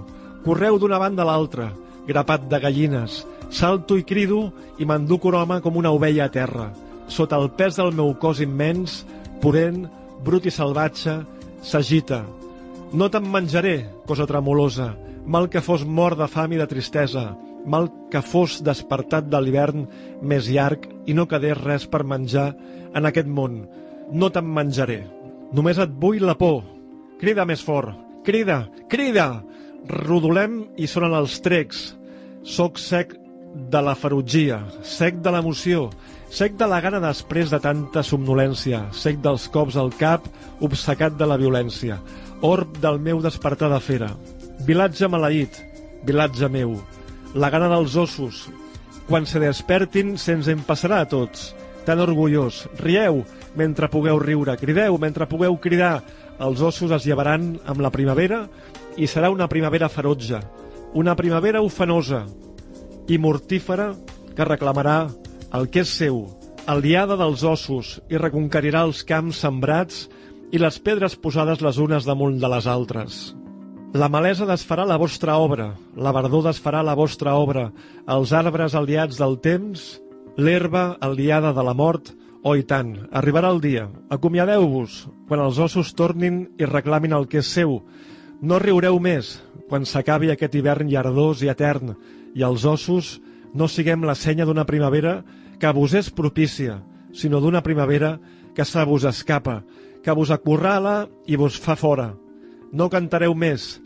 Correu d'una banda a l'altra, grapat de gallines. Salto i crido i m'enduc un home com una ovella a terra. Sota el pes del meu cos immens, purent, brut i salvatge, s'agita. No te'n menjaré, cosa tremolosa, mal que fos mort de fam i de tristesa, mal que fos despertat de l'hivern més llarg i no quedés res per menjar en aquest món. No te'n menjaré. Només et vull la por. Crida més fort. Crida, crida! Rodolem i sonen els trecs. Soc sec de la ferotgia, sec de l'emoció, sec de la gana després de tanta somnolència, sec dels cops al cap, obcecat de la violència, orb del meu despertar de fera. Vilatge maleït, vilatge meu, la gana dels ossos. Quan se despertin se'ns en passarà a tots. Tan orgullós. Rieu mentre pugueu riure. Crideu mentre pugueu cridar. Els ossos es llevaran amb la primavera i serà una primavera ferotge. Una primavera ufanosa i mortífera que reclamarà el que és seu, aliada dels ossos, i reconquerirà els camps sembrats i les pedres posades les unes damunt de les altres. La malesa desfarà la vostra obra, la verdor desfarà la vostra obra, els arbres aliats del temps, l'herba aliada de la mort, oh i tant, arribarà el dia. Acomiadeu-vos, quan els ossos tornin i reclamin el que és seu. No riureu més, quan s'acabi aquest hivern llardós i etern, i els ossos no siguem la senya d'una primavera que vos és propícia, sinó d'una primavera que se vos escapa, que vos acorrala i vos fa fora. No cantareu més.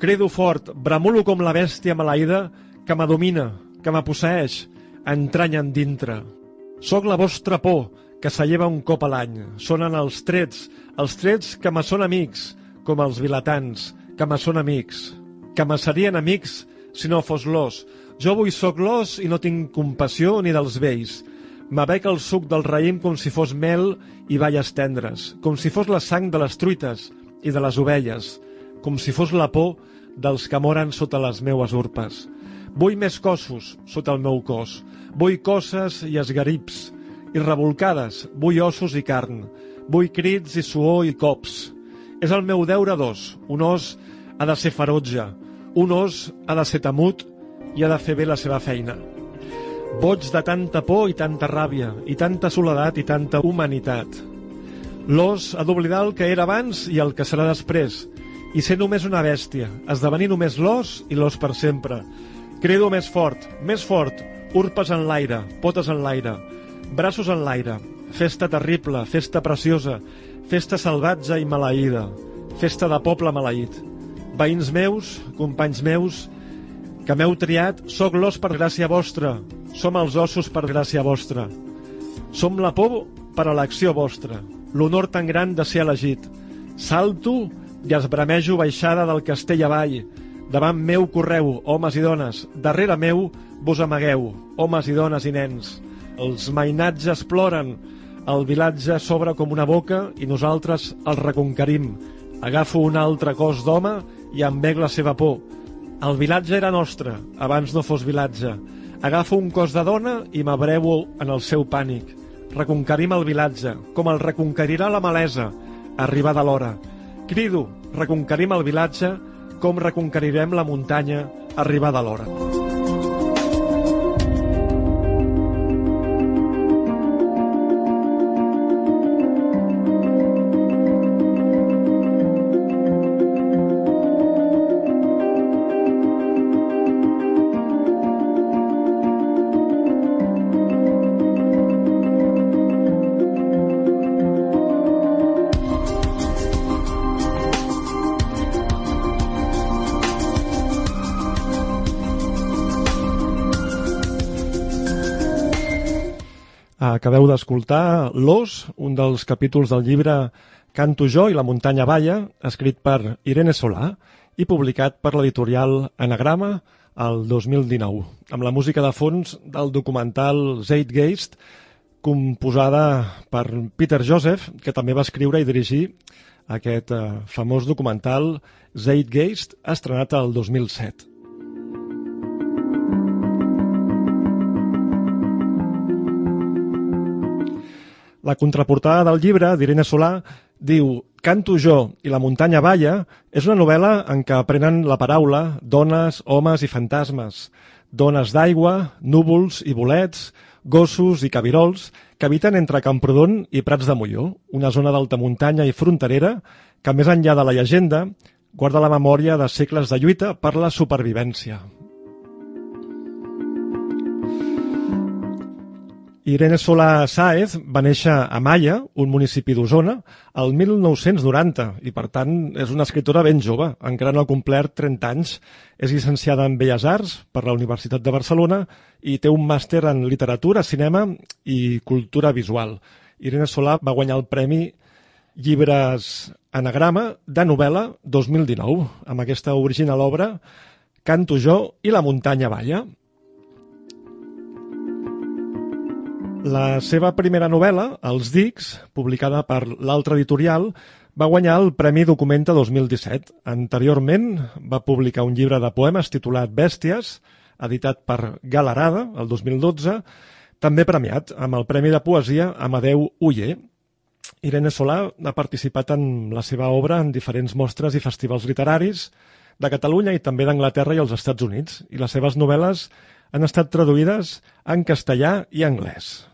Crido fort, bramulo com la bèstia maleïda que m'adomina, que m'aposseeix, entranya en dintre. Soc la vostra por, que s'alleva un cop a l'any. Sonen els trets, els trets que me són amics, com els vilatans, que me són amics, que me serien amics si no fos l'os. Jo vull soc l'os i no tinc compassió ni dels vells. M'abec el suc del raïm com si fos mel i balles tendres, com si fos la sang de les truites i de les ovelles, com si fos la por dels que moren sota les meues urpes. Vull més cossos sota el meu cos, vull cosses i esgarips, i revolcades, vull ossos i carn, vull crits i suor i cops. És el meu deure d'os, un os ha de ser ferotge, un os ha de ser temut i ha de fer bé la seva feina. Boig de tanta por i tanta ràbia, i tanta soledat i tanta humanitat. L'os ha d'oblidar el que era abans i el que serà després, i ser només una bèstia, esdevenir només l'os i l'os per sempre. Credo més fort, més fort, urpes en l'aire, potes en l'aire, braços en l'aire, festa terrible, festa preciosa, festa salvatge i maleïda, festa de poble maleït. Veïns meus, companys meus, que m'heu triat, sóc l'os per gràcia vostra, som els ossos per gràcia vostra. Som la por per elecció vostra, l'honor tan gran de ser elegit. Salto i esbramejo baixada del castell avall. Davant meu correu, homes i dones, darrere meu vos amagueu, homes i dones i nens. Els mainatges ploren, el vilatge s'obre com una boca i nosaltres el reconquerim. Agafo un altre cos d'home i em bec la seva por. El vilatge era nostre, abans no fos vilatge. Agafo un cos de dona i m'abreu en el seu pànic. Reconquerim el vilatge, com el reconquerirà la malesa, arribada l'hora. Crido, reconquerim el vilatge, com reconquerirem la muntanya, arribada l'hora. Acabeu d'escoltar L'Os, un dels capítols del llibre Canto jo i la muntanya balla, escrit per Irene Solà i publicat per l'editorial Anagrama el 2019, amb la música de fons del documental Zeitgeist, composada per Peter Joseph, que també va escriure i dirigir aquest eh, famós documental Zeitgeist, estrenat el 2007. La contraportada del llibre, d'Irene Solà, diu Canto jo i la muntanya balla és una novel·la en què aprenen la paraula dones, homes i fantasmes, dones d'aigua, núvols i bolets, gossos i cabirols que habiten entre Camprodon i Prats de Molló, una zona d'alta muntanya i fronterera que, més enllà de la llegenda, guarda la memòria de segles de lluita per la supervivència. Irene Solà Sáez va néixer a Malla, un municipi d'Osona, el 1990 i, per tant, és una escriptora ben jove, encara no ha complert 30 anys. És llicenciada en Belles Arts per la Universitat de Barcelona i té un màster en literatura, cinema i cultura visual. Irene Solà va guanyar el Premi Llibres Anagrama de novel·la 2019, amb aquesta original obra Canto jo i la muntanya balla. La seva primera novel·la, Els Dics, publicada per l'altre editorial, va guanyar el Premi Documenta 2017. Anteriorment va publicar un llibre de poemes titulat Bèsties, editat per Galarada, el 2012, també premiat amb el Premi de Poesia Amadeu Uller. Irene Solà ha participat en la seva obra en diferents mostres i festivals literaris de Catalunya i també d'Anglaterra i els Estats Units, i les seves novel·les han estat traduïdes en castellà i anglès.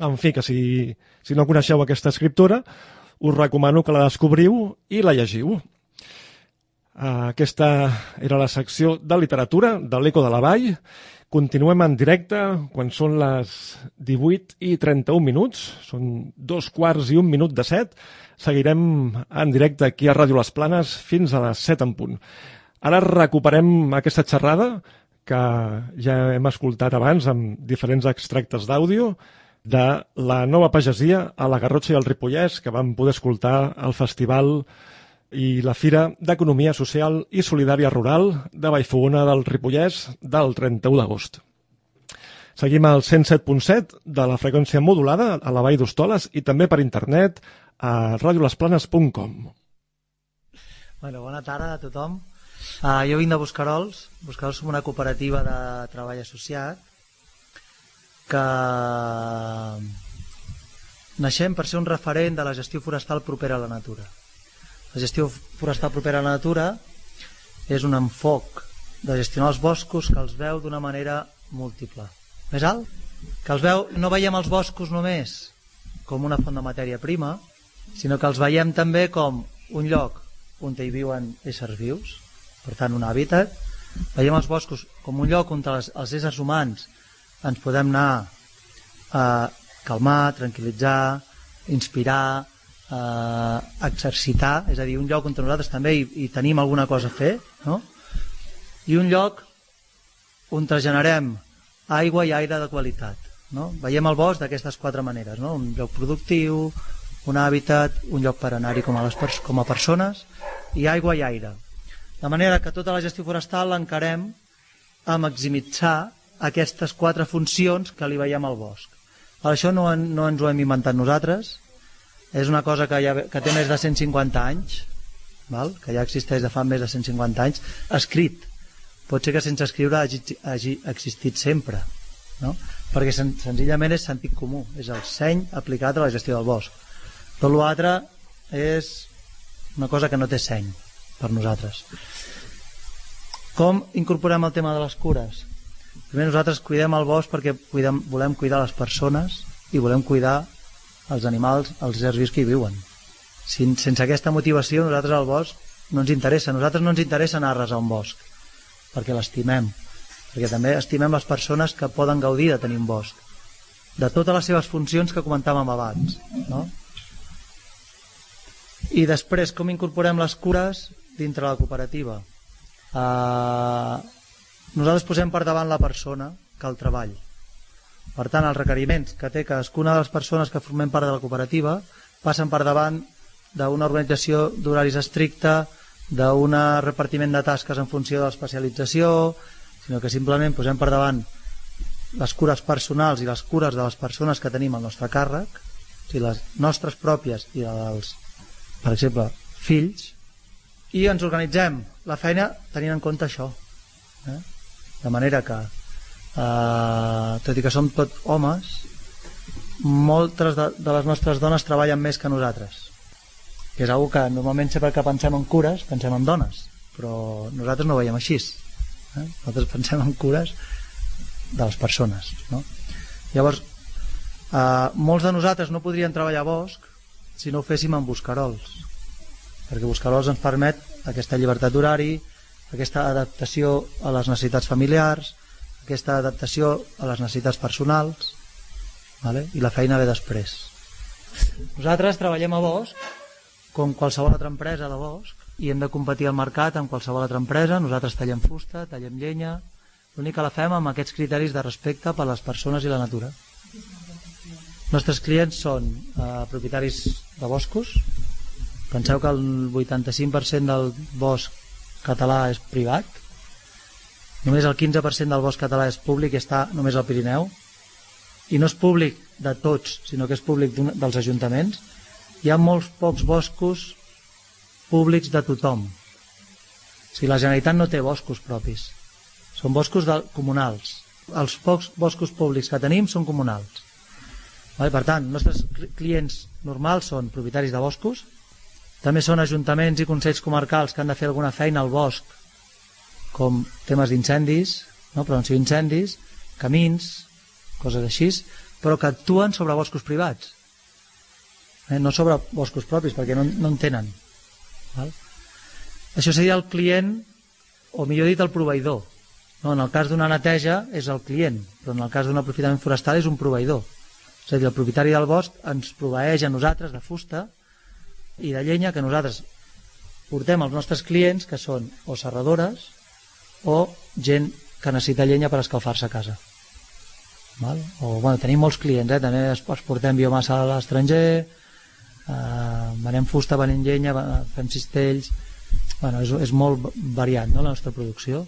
En fi, que si, si no coneixeu aquesta escriptora, us recomano que la descobriu i la llegiu. Uh, aquesta era la secció de literatura de l'Eco de la Vall. Continuem en directe quan són les 18 i 31 minuts. Són dos quarts i un minut de set. Seguirem en directe aquí a Ràdio Les Planes fins a les 7 en punt. Ara recuperem aquesta xerrada que ja hem escoltat abans amb diferents extractes d'àudio de la nova pagesia a la Garrotxa i el Ripollès, que vam poder escoltar al festival i la Fira d'Economia Social i Solidària Rural de Vallfogona del Ripollès del 31 d'agost. Seguim al 107.7 de la freqüència modulada a la Vall d'Hostoles i també per internet a radiolesplanes.com. Bueno, bona tarda a tothom. Uh, jo vinc de Buscarols. Buscarols som una cooperativa de treball associat que naixem per ser un referent de la gestió forestal propera a la natura. La gestió forestal propera a la natura és un enfoc de gestionar els boscos que els veu d'una manera múltiple. Més alt? Que els veu, no veiem els boscos només com una font de matèria prima, sinó que els veiem també com un lloc on hi viuen éssers vius, per tant un hàbitat. Veiem els boscos com un lloc on els, els éssers humans ens podem anar a calmar, tranquil·litzar, inspirar, eh, exercitar, és a dir, un lloc on nosaltres també hi, hi tenim alguna cosa a fer, no? i un lloc on generem aigua i aire de qualitat. No? Veiem el bosc d'aquestes quatre maneres, no? un lloc productiu, un hàbitat, un lloc per anar-hi com, a com a persones i aigua i aire. De manera que tota la gestió forestal l'encarem a maximitzar aquestes quatre funcions que li veiem al bosc. Això no, no ens ho hem inventat nosaltres, és una cosa que, ja, que té més de 150 anys, val? que ja existeix de fa més de 150 anys, escrit. Pot ser que sense escriure hagi, hagi existit sempre, no? perquè sen, senzillament és sentit comú, és el seny aplicat a la gestió del bosc. Tot l'altre és una cosa que no té seny per nosaltres. Com incorporem el tema de les cures? Primer nosaltres cuidem el bosc perquè cuidem, volem cuidar les persones i volem cuidar els animals, els éssers vius que hi viuen. Sin, sense aquesta motivació, nosaltres al bosc no ens interessa. Nosaltres no ens interessa anar a un bosc, perquè l'estimem. Perquè també estimem les persones que poden gaudir de tenir un bosc. De totes les seves funcions que comentàvem abans. No? I després, com incorporem les cures dintre la cooperativa? Uh, nosaltres posem per davant la persona que el treball per tant, els requeriments que té cadascuna de les persones que formem part de la cooperativa passen per davant d'una organització d'horaris estricta, d'un repartiment de tasques en funció de l'especialització, sinó que simplement posem per davant les cures personals i les cures de les persones que tenim al nostre càrrec, o sigui, les nostres pròpies i dels, per exemple, fills, i ens organitzem la feina tenint en compte això. Eh? De manera que eh, tot i que som tot homes moltes de, de les nostres dones treballen més que nosaltres que és una que normalment sempre que pensem en cures pensem en dones però nosaltres no ho veiem així eh? nosaltres pensem en cures de les persones no? llavors eh, molts de nosaltres no podrien treballar a bosc si no ho féssim amb buscarols perquè buscarols ens permet aquesta llibertat d'horari aquesta adaptació a les necessitats familiars aquesta adaptació a les necessitats personals vale? i la feina ve després. Nosaltres treballem a Bosch com qualsevol altra empresa de Bosch i hem de competir al mercat amb qualsevol altra empresa. Nosaltres tallem fusta, tallem llenya. L'únic que la fem amb aquests criteris de respecte per les persones i la natura. Nostres clients són eh, propietaris de boscos. Penseu que el 85% del bosc català és privat Només el 15% del bosc català és públic i està només al Pirineu. I no és públic de tots, sinó que és públic dels ajuntaments. Hi ha molts pocs boscos públics de tothom. O sigui, la Generalitat no té boscos propis. Són boscos de, comunals. Els pocs boscos públics que tenim són comunals. Per tant, nostres clients normals són propietaris de boscos, també són ajuntaments i consells comarcals que han de fer alguna feina al bosc com temes d'incendis, no? prevenció d'incendis, camins, coses així, però que actuen sobre boscos privats, eh? no sobre boscos propis, perquè no, no en tenen. Val? Això seria el client, o millor dit, el proveïdor. No, en el cas d'una neteja és el client, però en el cas d'un aprofitament forestal és un proveïdor. És a dir, el propietari del bosc ens proveeix a nosaltres de fusta i de llenya que nosaltres portem als nostres clients, que són o serradores, o gent que necessita llenya per escalfar-se a casa. Val? O, bueno, tenim molts clients, eh? també exportem biomassa a l'estranger, eh, venem fusta, venem llenya, fem cistells, bueno, és, és molt variat no, la nostra producció.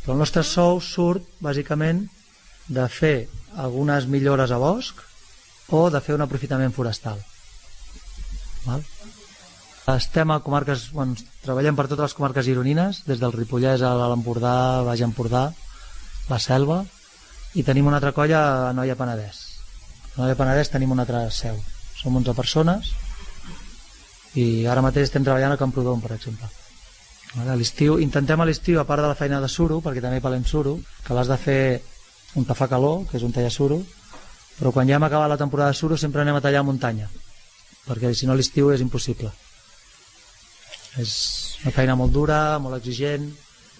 Però el nostre sou surt bàsicament de fer algunes millores a bosc o de fer un aprofitament forestal. Val? Estem a comarques, bueno, treballem per totes les comarques gironines, des del Ripollès a l'Empordà, Baix Empordà, la Selva, i tenim una altra colla a Noia Penedès. A Noia Penedès tenim una altra seu. Som 11 persones i ara mateix estem treballant a Camprodon, per exemple. A l'estiu, intentem a l'estiu, a part de la feina de suro, perquè també palem suro, que l'has de fer un tafar calor, que és un tallar suro, però quan ja hem acabat la temporada de suro sempre anem a tallar muntanya, perquè si no l'estiu és impossible. És una feina molt dura, molt exigent,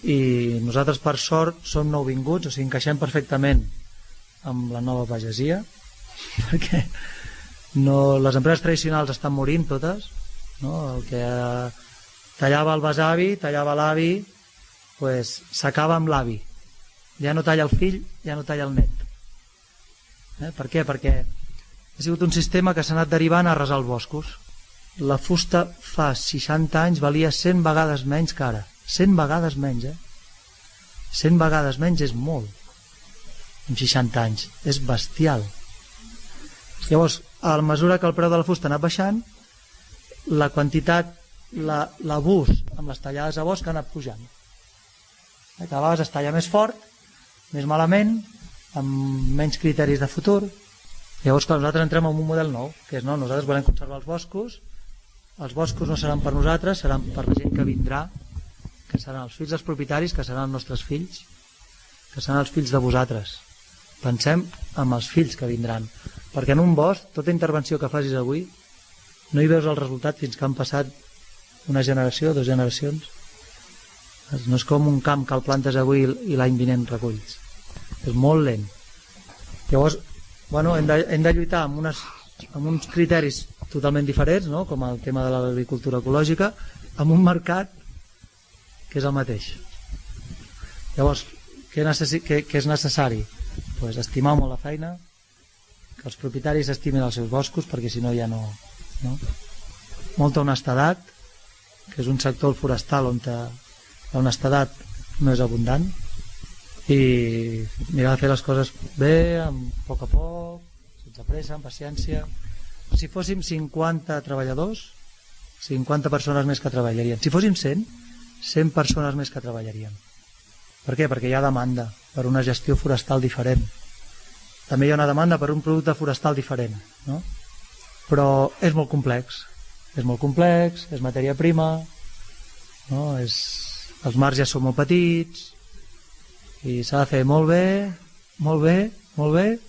i nosaltres per sort som nouvinguts, o sigui, encaixem perfectament amb la nova pagesia, [laughs] perquè no, les empreses tradicionals estan morint totes, no? el que eh, tallava el besavi, tallava l'avi, pues, s'acaba amb l'avi. Ja no talla el fill, ja no talla el net. Eh? Per què? Perquè ha sigut un sistema que s'ha anat derivant a resar els boscos. La fusta fa 60 anys valia 100 vegades menys que ara. 100 vegades menys, eh? 100 vegades menys és molt. En 60 anys. És bestial. Llavors, a la mesura que el preu de la fusta ha anat baixant, la quantitat, l'abús la, amb les tallades a bosc ha anat pujant. Eh? Cada vegada es talla més fort, més malament, amb menys criteris de futur. Llavors, clar, nosaltres entrem en un model nou, que és no, nosaltres volem conservar els boscos, els boscos no seran per nosaltres, seran per la gent que vindrà, que seran els fills dels propietaris, que seran els nostres fills, que seran els fills de vosaltres. Pensem en els fills que vindran, perquè en un bosc, tota intervenció que facis avui, no hi veus el resultat fins que han passat una generació, dues generacions. No és com un camp que el plantes avui i l'any vinent reculls. És molt lent. Llavors, bueno, hem, de, hem de lluitar amb, unes, amb uns criteris totalment diferents, no? com el tema de l'agricultura ecològica, amb un mercat que és el mateix. Llavors, què, necessi què, què és necessari? Pues estimar molt la feina, que els propietaris estimin els seus boscos, perquè si no ja no... no? Molta honestedat, que és un sector forestal on l'honestedat no és abundant, i mirar de fer les coses bé, amb a poc a poc, sense pressa, amb paciència. Si fóssim 50 treballadors, 50 persones més que treballarien. Si fóssim 100, 100 persones més que treballarien. Per què? Perquè hi ha demanda per una gestió forestal diferent. També hi ha una demanda per un producte forestal diferent. No? Però és molt complex. És molt complex, és matèria prima, no? és... els marges són molt petits, i s'ha de fer molt bé, molt bé, molt bé,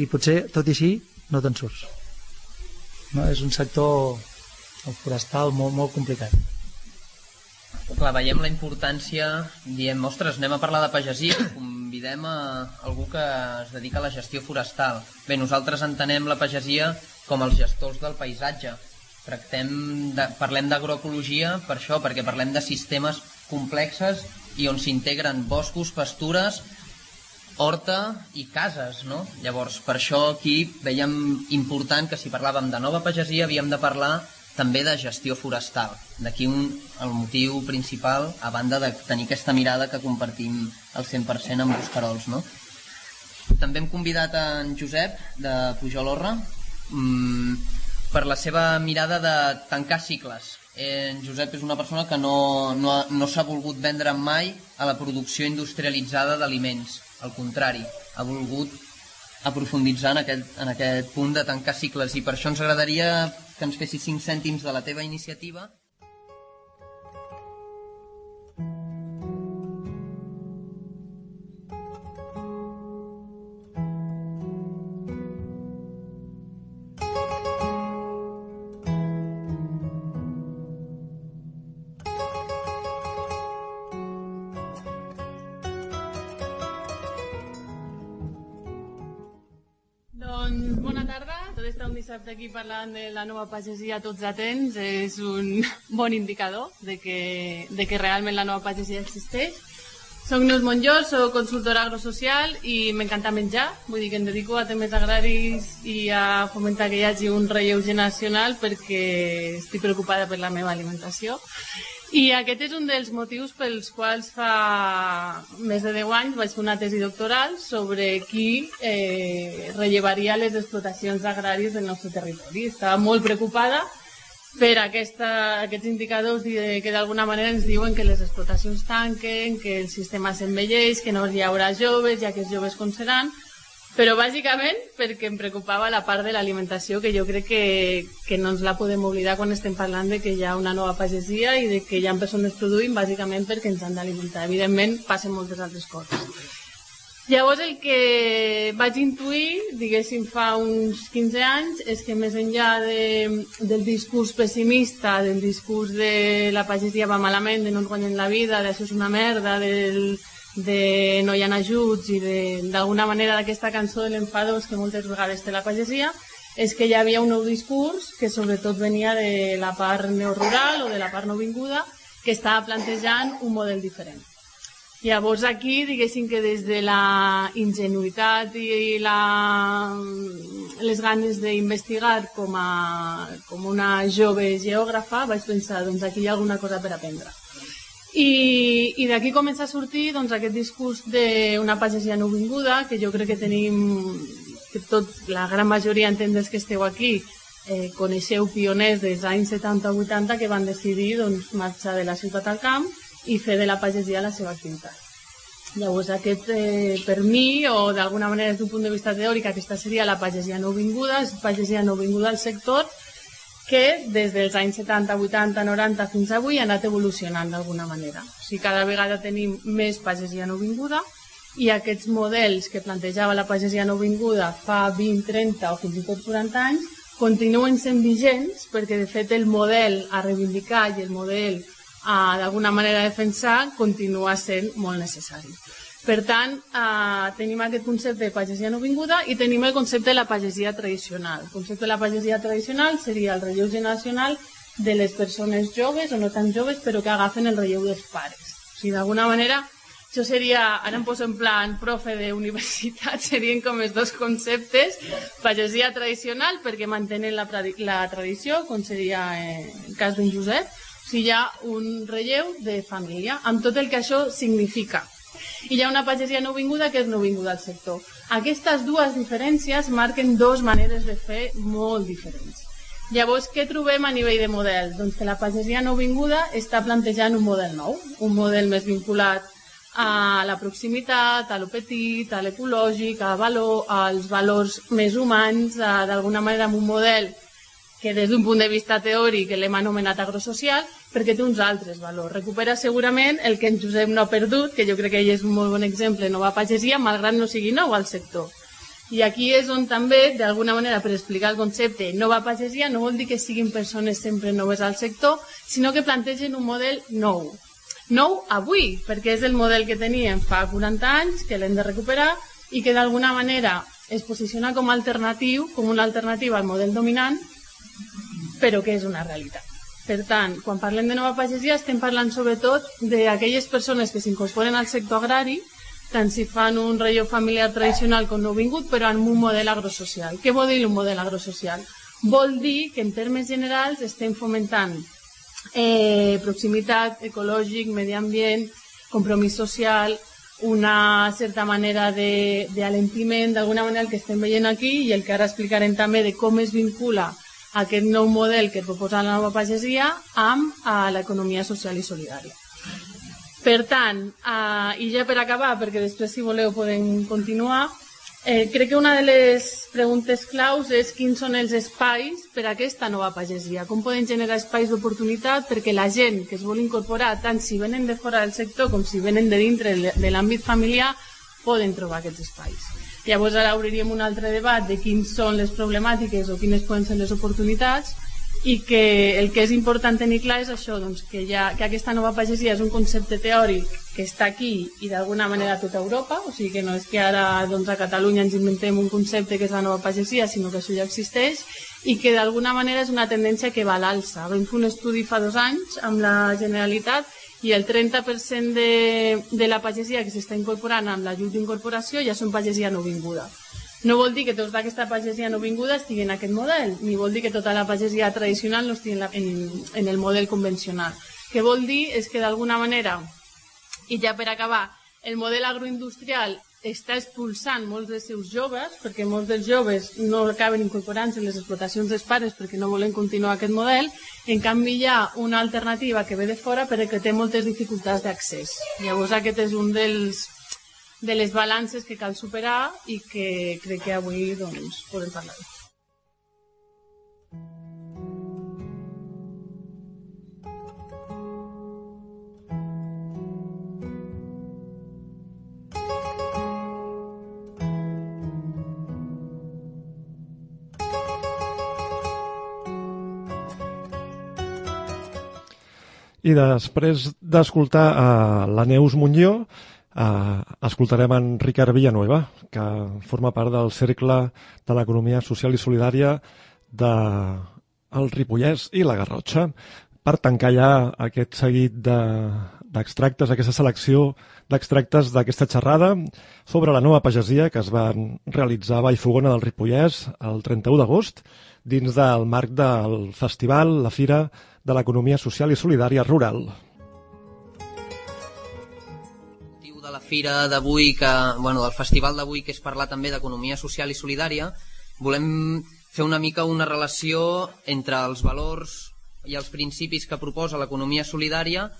i potser, tot i així, no te'n surts. No? És un sector forestal molt, molt complicat clar, veiem la importància, diem, ostres, anem a parlar de pagesia, [coughs] convidem a algú que es dedica a la gestió forestal. Bé, nosaltres entenem la pagesia com els gestors del paisatge. Tractem de, parlem d'agroecologia per això, perquè parlem de sistemes complexes i on s'integren boscos, pastures, horta i cases, no? Llavors, per això aquí veiem important que si parlàvem de nova pagesia havíem de parlar també de gestió forestal. D'aquí el motiu principal, a banda de tenir aquesta mirada que compartim al 100% amb Buscarols. No? També hem convidat en Josep de Pujol mmm, per la seva mirada de tancar cicles. Eh, en Josep és una persona que no, no, no s'ha volgut vendre mai a la producció industrialitzada d'aliments. Al contrari, ha volgut aprofunditzar en aquest, en aquest punt de tancar cicles i per això ens agradaria que ens fessis 5 cèntims de la teva iniciativa aquí parlant de la nova pagesia tots atents és un [laughs] bon indicador de que, de que realment la nova pagesia existeix. Soc Neus Monjol, soc consultora agrosocial i m'encanta menjar, vull dir que em dedico a temes agraris i a fomentar que hi hagi un relleu generacional perquè estic preocupada per la meva alimentació i aquest és un dels motius pels quals fa més de 10 anys vaig fer una tesi doctoral sobre qui eh, rellevaria les explotacions agràries del nostre territori. Estava molt preocupada per aquesta, aquests indicadors que d'alguna manera ens diuen que les explotacions tanquen, que el sistema s'envelleix, que no hi haurà joves, ja que els joves com seran, però bàsicament perquè em preocupava la part de l'alimentació que jo crec que, que no ens la podem oblidar quan estem parlant de que hi ha una nova pagesia i de que hi ha persones produint bàsicament perquè ens han d'alimentar. Evidentment passen moltes altres coses. Llavors el que vaig intuir, diguéssim, fa uns 15 anys, és que més enllà de, del discurs pessimista, del discurs de la pagesia va malament, de no ens guanyen la vida, d'això és una merda, del, de no hi ha ajuts i d'alguna manera d'aquesta cançó de l'enfadós que moltes vegades té la pagesia, és que hi havia un nou discurs que sobretot venia de la part neorural o de la part no vinguda que estava plantejant un model diferent. Llavors aquí, diguéssim que des de la ingenuïtat i la, les ganes d'investigar com, a, com una jove geògrafa, vaig pensar, doncs aquí hi ha alguna cosa per aprendre. I, i d'aquí comença a sortir doncs, aquest discurs d'una pagesia no vinguda, que jo crec que tenim, que tot, la gran majoria entendes que esteu aquí, eh, coneixeu pioners dels anys 70-80 que van decidir doncs, marxar de la ciutat al camp i fer de la pagesia la seva activitat. Llavors, aquest, eh, per mi, o d'alguna manera des d'un punt de vista teòric, aquesta seria la pagesia no vinguda, és pagesia no vinguda al sector, que des dels anys 70, 80, 90 fins avui ha anat evolucionant d'alguna manera. O sigui, cada vegada tenim més pagesia no vinguda i aquests models que plantejava la pagesia no vinguda fa 20, 30 o fins i tot 40 anys continuen sent vigents perquè de fet el model a reivindicar i el model eh, d'alguna manera defensar continua sent molt necessari. Per tant, eh, tenim aquest concepte de pagesia no vinguda i tenim el concepte de la pagesia tradicional. El concepte de la pagesia tradicional seria el relleu generacional de les persones joves o no tan joves però que agafen el relleu dels pares. O sigui, d'alguna manera, això seria, ara em poso en plan profe d'universitat, [laughs] serien com els dos conceptes, pagesia tradicional perquè mantenen la, la tradició, com seria eh, el cas d'en Josep, si hi ha un relleu de família, amb tot el que això significa. I hi ha una pagesia no vinguda que és no vinguda al sector. Aquestes dues diferències marquen dues maneres de fer molt diferents. Llavors, què trobem a nivell de model? Doncs que la pagesia no vinguda està plantejant un model nou, un model més vinculat a la proximitat, a lo petit, a l'ecològic, a valor, als valors més humans, d'alguna manera amb un model que des d'un punt de vista teòric l'hem anomenat agrosocial, perquè té uns altres valors. Recupera segurament el que en Josep no ha perdut, que jo crec que ell és un molt bon exemple, nova pagesia, malgrat no sigui nou al sector. I aquí és on també, d'alguna manera, per explicar el concepte nova pagesia, no vol dir que siguin persones sempre noves al sector, sinó que plantegen un model nou. Nou avui, perquè és el model que teníem fa 40 anys, que l'hem de recuperar, i que d'alguna manera es posiciona com a alternatiu, com una alternativa al model dominant, però que és una realitat. Per tant, quan parlem de nova pagesia estem parlant sobretot d'aquelles persones que s'incorporen al sector agrari, tant si fan un relleu familiar tradicional com no vingut, però en un model agrosocial. Què vol dir un model agrosocial? Vol dir que en termes generals estem fomentant eh, proximitat, ecològic, medi ambient, compromís social, una certa manera d'alentiment, d'alguna manera el que estem veient aquí i el que ara explicarem també de com es vincula aquest nou model que proposa la nova pagesia amb eh, l'economia social i solidària. Per tant, eh, i ja per acabar, perquè després si voleu podem continuar, eh, crec que una de les preguntes claus és quins són els espais per a aquesta nova pagesia, com poden generar espais d'oportunitat perquè la gent que es vol incorporar, tant si venen de fora del sector com si venen de dintre de l'àmbit familiar, poden trobar aquests espais. Llavors ara obriríem un altre debat de quins són les problemàtiques o quines poden ser les oportunitats i que el que és important tenir clar és això, doncs, que, ja, que aquesta nova pagesia és un concepte teòric que està aquí i d'alguna manera a tota Europa, o sigui que no és que ara doncs, a Catalunya ens inventem un concepte que és la nova pagesia, sinó que això ja existeix i que d'alguna manera és una tendència que va a l'alça. Vam fer un estudi fa dos anys amb la Generalitat i el 30% de, de la pagesia que s'està incorporant amb l'ajut d'incorporació ja són pagesia no vinguda. No vol dir que tota aquesta pagesia no vinguda estigui en aquest model, ni vol dir que tota la pagesia tradicional no estigui en, la, en, en el model convencional. Què vol dir és que d'alguna manera, i ja per acabar, el model agroindustrial està expulsant molts dels seus joves, perquè molts dels joves no acaben incorporant-se en les explotacions dels pares perquè no volen continuar aquest model, en canvi hi ha una alternativa que ve de fora però que té moltes dificultats d'accés. Llavors aquest és un dels de les balances que cal superar i que crec que avui doncs, podem parlar. I després d'escoltar uh, la Neus Muñó, uh, escoltarem en Ricard Villanueva, que forma part del Cercle de l'Economia Social i Solidària de el Ripollès i la Garrotxa per tancar ja aquest seguit d'extractes, de, aquesta selecció d'extractes d'aquesta xerrada sobre la nova pagesia que es va realitzar a Vallfogona del Ripollès el 31 d'agost dins del marc del festival, la Fira de l'Economia Social i Solidària Rural. de la fira d'avui, que bueno, del festival d'avui, que és parlar també d'economia social i solidària, volem fer una mica una relació entre els valors i els principis que proposa l'economia solidària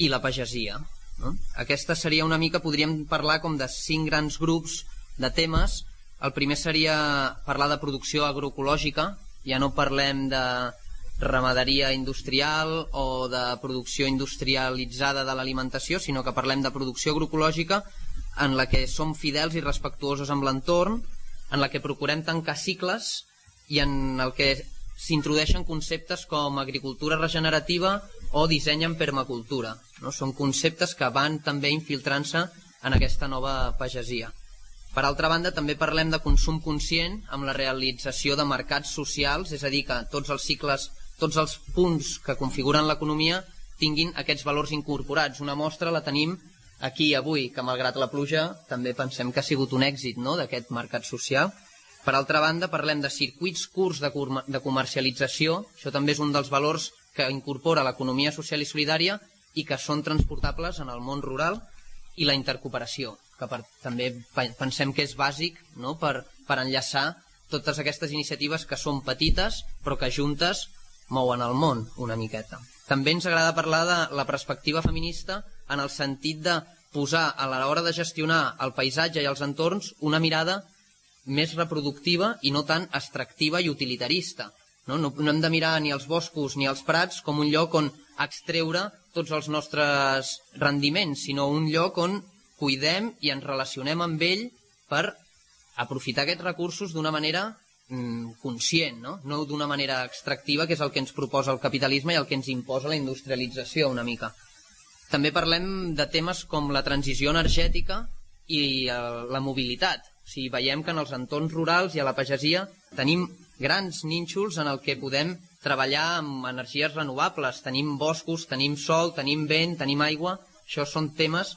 i la pagesia. No? Aquesta seria una mica, podríem parlar com de cinc grans grups de temes. El primer seria parlar de producció agroecològica, ja no parlem de ramaderia industrial o de producció industrialitzada de l'alimentació, sinó que parlem de producció agroecològica en la que som fidels i respectuosos amb l'entorn, en la que procurem tancar cicles i en el que s'introdueixen conceptes com agricultura regenerativa o disseny en permacultura. No? Són conceptes que van també infiltrant-se en aquesta nova pagesia. Per altra banda, també parlem de consum conscient amb la realització de mercats socials, és a dir, que tots els cicles, tots els punts que configuren l'economia tinguin aquests valors incorporats. Una mostra la tenim aquí avui, que malgrat la pluja també pensem que ha sigut un èxit no?, d'aquest mercat social. Per altra banda, parlem de circuits curts de, comercialització, això també és un dels valors que incorpora l'economia social i solidària i que són transportables en el món rural, i la intercooperació, que per, també pensem que és bàsic no?, per, per enllaçar totes aquestes iniciatives que són petites però que juntes mouen el món una miqueta. També ens agrada parlar de la perspectiva feminista en el sentit de posar a l'hora de gestionar el paisatge i els entorns una mirada més reproductiva i no tan extractiva i utilitarista. No? No, no hem de mirar ni els boscos ni els prats com un lloc on extreure tots els nostres rendiments, sinó un lloc on cuidem i ens relacionem amb ell per aprofitar aquests recursos d'una manera mm, conscient, no, no d'una manera extractiva, que és el que ens proposa el capitalisme i el que ens imposa la industrialització una mica. També parlem de temes com la transició energètica i eh, la mobilitat. O sigui, veiem que en els entorns rurals i a la pagesia tenim grans nínxols en el que podem treballar amb energies renovables. Tenim boscos, tenim sol, tenim vent, tenim aigua. Això són temes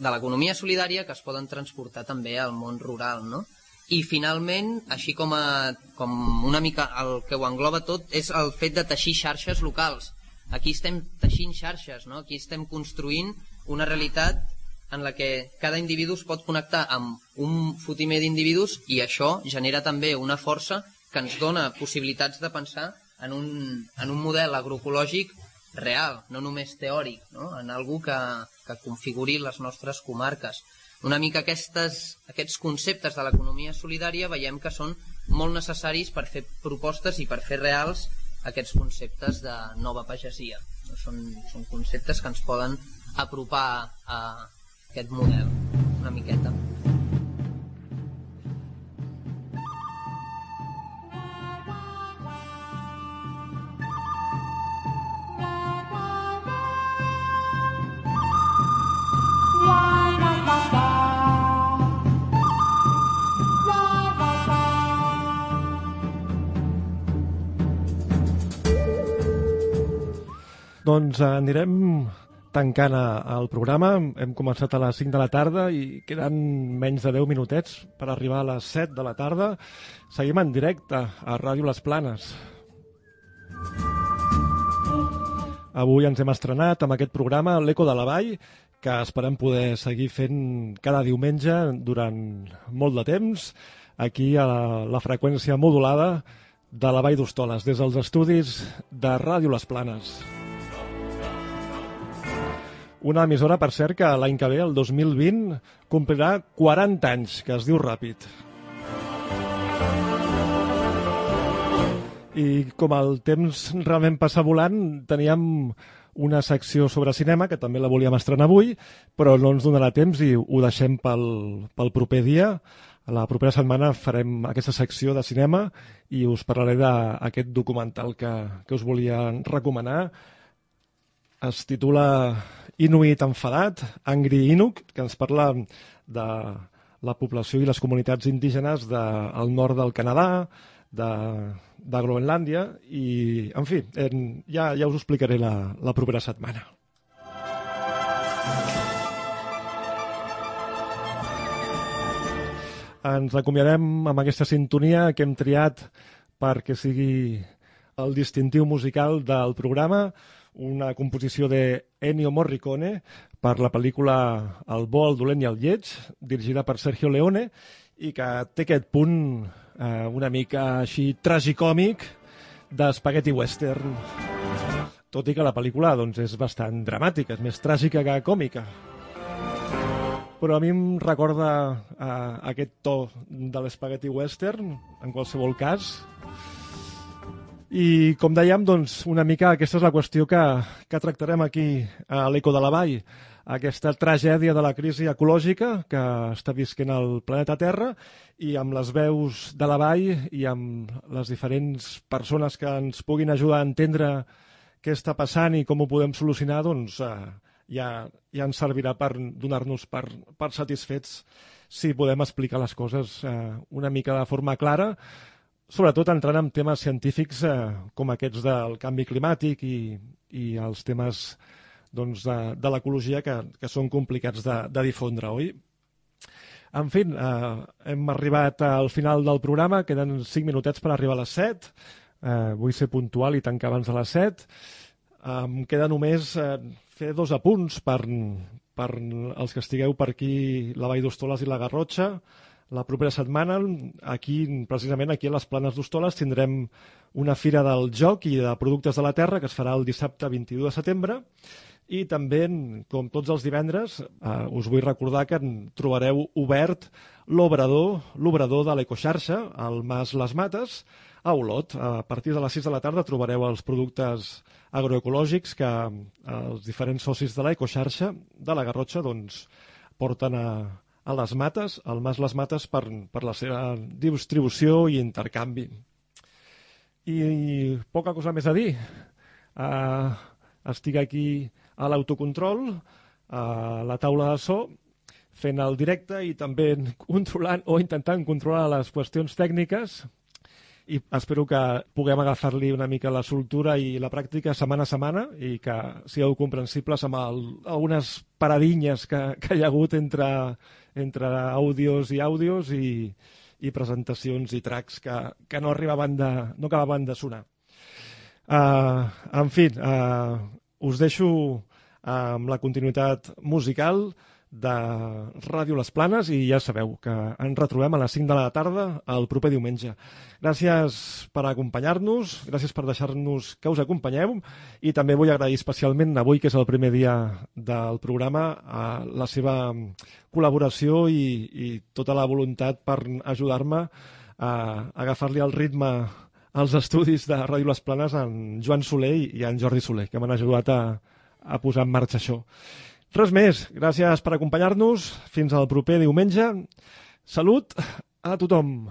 de l'economia solidària que es poden transportar també al món rural, no? I finalment, així com, a, com una mica el que ho engloba tot, és el fet de teixir xarxes locals Aquí estem teixint xarxes, no? aquí estem construint una realitat en la que cada individu es pot connectar amb un fotimer d'individus i això genera també una força que ens dona possibilitats de pensar en un, en un model agroecològic real, no només teòric, no? en algú que, que configuri les nostres comarques. Una mica aquestes, aquests conceptes de l'economia solidària veiem que són molt necessaris per fer propostes i per fer reals aquests conceptes de nova pagesia. Són, són conceptes que ens poden apropar a aquest model una miqueta. Doncs eh, anirem tancant el programa. Hem començat a les 5 de la tarda i queden menys de 10 minutets per arribar a les 7 de la tarda. Seguim en directe a Ràdio Les Planes. Avui ens hem estrenat amb aquest programa L'Eco de la Vall, que esperem poder seguir fent cada diumenge durant molt de temps, aquí a la, la freqüència modulada de la Vall d'Hostoles, des dels estudis de Ràdio Les Planes. Una emissora, per cert, que l'any que ve, el 2020, complirà 40 anys, que es diu ràpid. I com el temps realment passa volant, teníem una secció sobre cinema, que també la volíem estrenar avui, però no ens donarà temps i ho deixem pel, pel proper dia. La propera setmana farem aquesta secció de cinema i us parlaré d'aquest documental que, que us volia recomanar es titula Inuit enfadat, Angry Inuk, que ens parla de la població i les comunitats indígenes del nord del Canadà, de, de Groenlàndia, i, en fi, en, ja, ja us explicaré la, la propera setmana. Ens acomiadem amb aquesta sintonia que hem triat perquè sigui el distintiu musical del programa, una composició de Ennio Morricone per la pel·lícula El bo, el dolent i el lleig, dirigida per Sergio Leone, i que té aquest punt eh, una mica així tragicòmic d'espagueti western. Tot i que la pel·lícula doncs, és bastant dramàtica, és més tràgica que còmica però a mi em recorda uh, aquest to de l'espagueti western, en qualsevol cas. I, com dèiem, doncs, una mica aquesta és la qüestió que, que tractarem aquí a l'Eco de la Vall, aquesta tragèdia de la crisi ecològica que està visquent el planeta Terra i amb les veus de la Vall i amb les diferents persones que ens puguin ajudar a entendre què està passant i com ho podem solucionar, doncs, uh, ja, ja ens servirà per donar-nos per, per satisfets si podem explicar les coses eh, una mica de forma clara, sobretot entrant en temes científics eh, com aquests del canvi climàtic i, i els temes doncs, de, de l'ecologia que, que són complicats de, de difondre, oi? En fi, eh, hem arribat al final del programa, queden 5 minutets per arribar a les 7. Eh, vull ser puntual i tancar abans de les 7. Em queda només eh, fer dos apunts per, per els que estigueu per aquí, la Vall d'Hostoles i la Garrotxa. La propera setmana, aquí, precisament aquí a les Planes d'Hostoles, tindrem una fira del joc i de productes de la terra que es farà el dissabte 22 de setembre i també, com tots els divendres, eh, us vull recordar que trobareu obert l'obrador l'obrador de l'Ecoxarxa, al Mas Les Mates, a Olot. A partir de les 6 de la tarda trobareu els productes agroecològics que eh, els diferents socis de l'ecoxarxa de la Garrotxa doncs, porten a, a les mates, al Mas Les Mates, per, per la seva distribució i intercanvi. I, i poca cosa més a dir. Uh, estic aquí a l'autocontrol, a la taula de so, fent el directe i també controlant o intentant controlar les qüestions tècniques i espero que puguem agafar-li una mica la soltura i la pràctica setmana a setmana i que sigueu comprensibles amb el, algunes paradinyes que, que hi ha hagut entre, entre àudios i àudios i, i presentacions i tracks que, que no arribaven de, no acabaven de sonar. Uh, en fi, uh, us deixo amb la continuïtat musical de Ràdio Les Planes i ja sabeu que ens retrobem a les 5 de la tarda el proper diumenge. Gràcies per acompanyar-nos, gràcies per deixar-nos que us acompanyeu i també vull agrair especialment avui, que és el primer dia del programa, a la seva col·laboració i, i tota la voluntat per ajudar-me a agafar-li el ritme als estudis de Ràdio Les Planes en Joan Soler i en Jordi Soler, que m'han ajudat a, a posar en marxa això. Res més. Gràcies per acompanyar-nos. Fins al proper diumenge. Salut a tothom.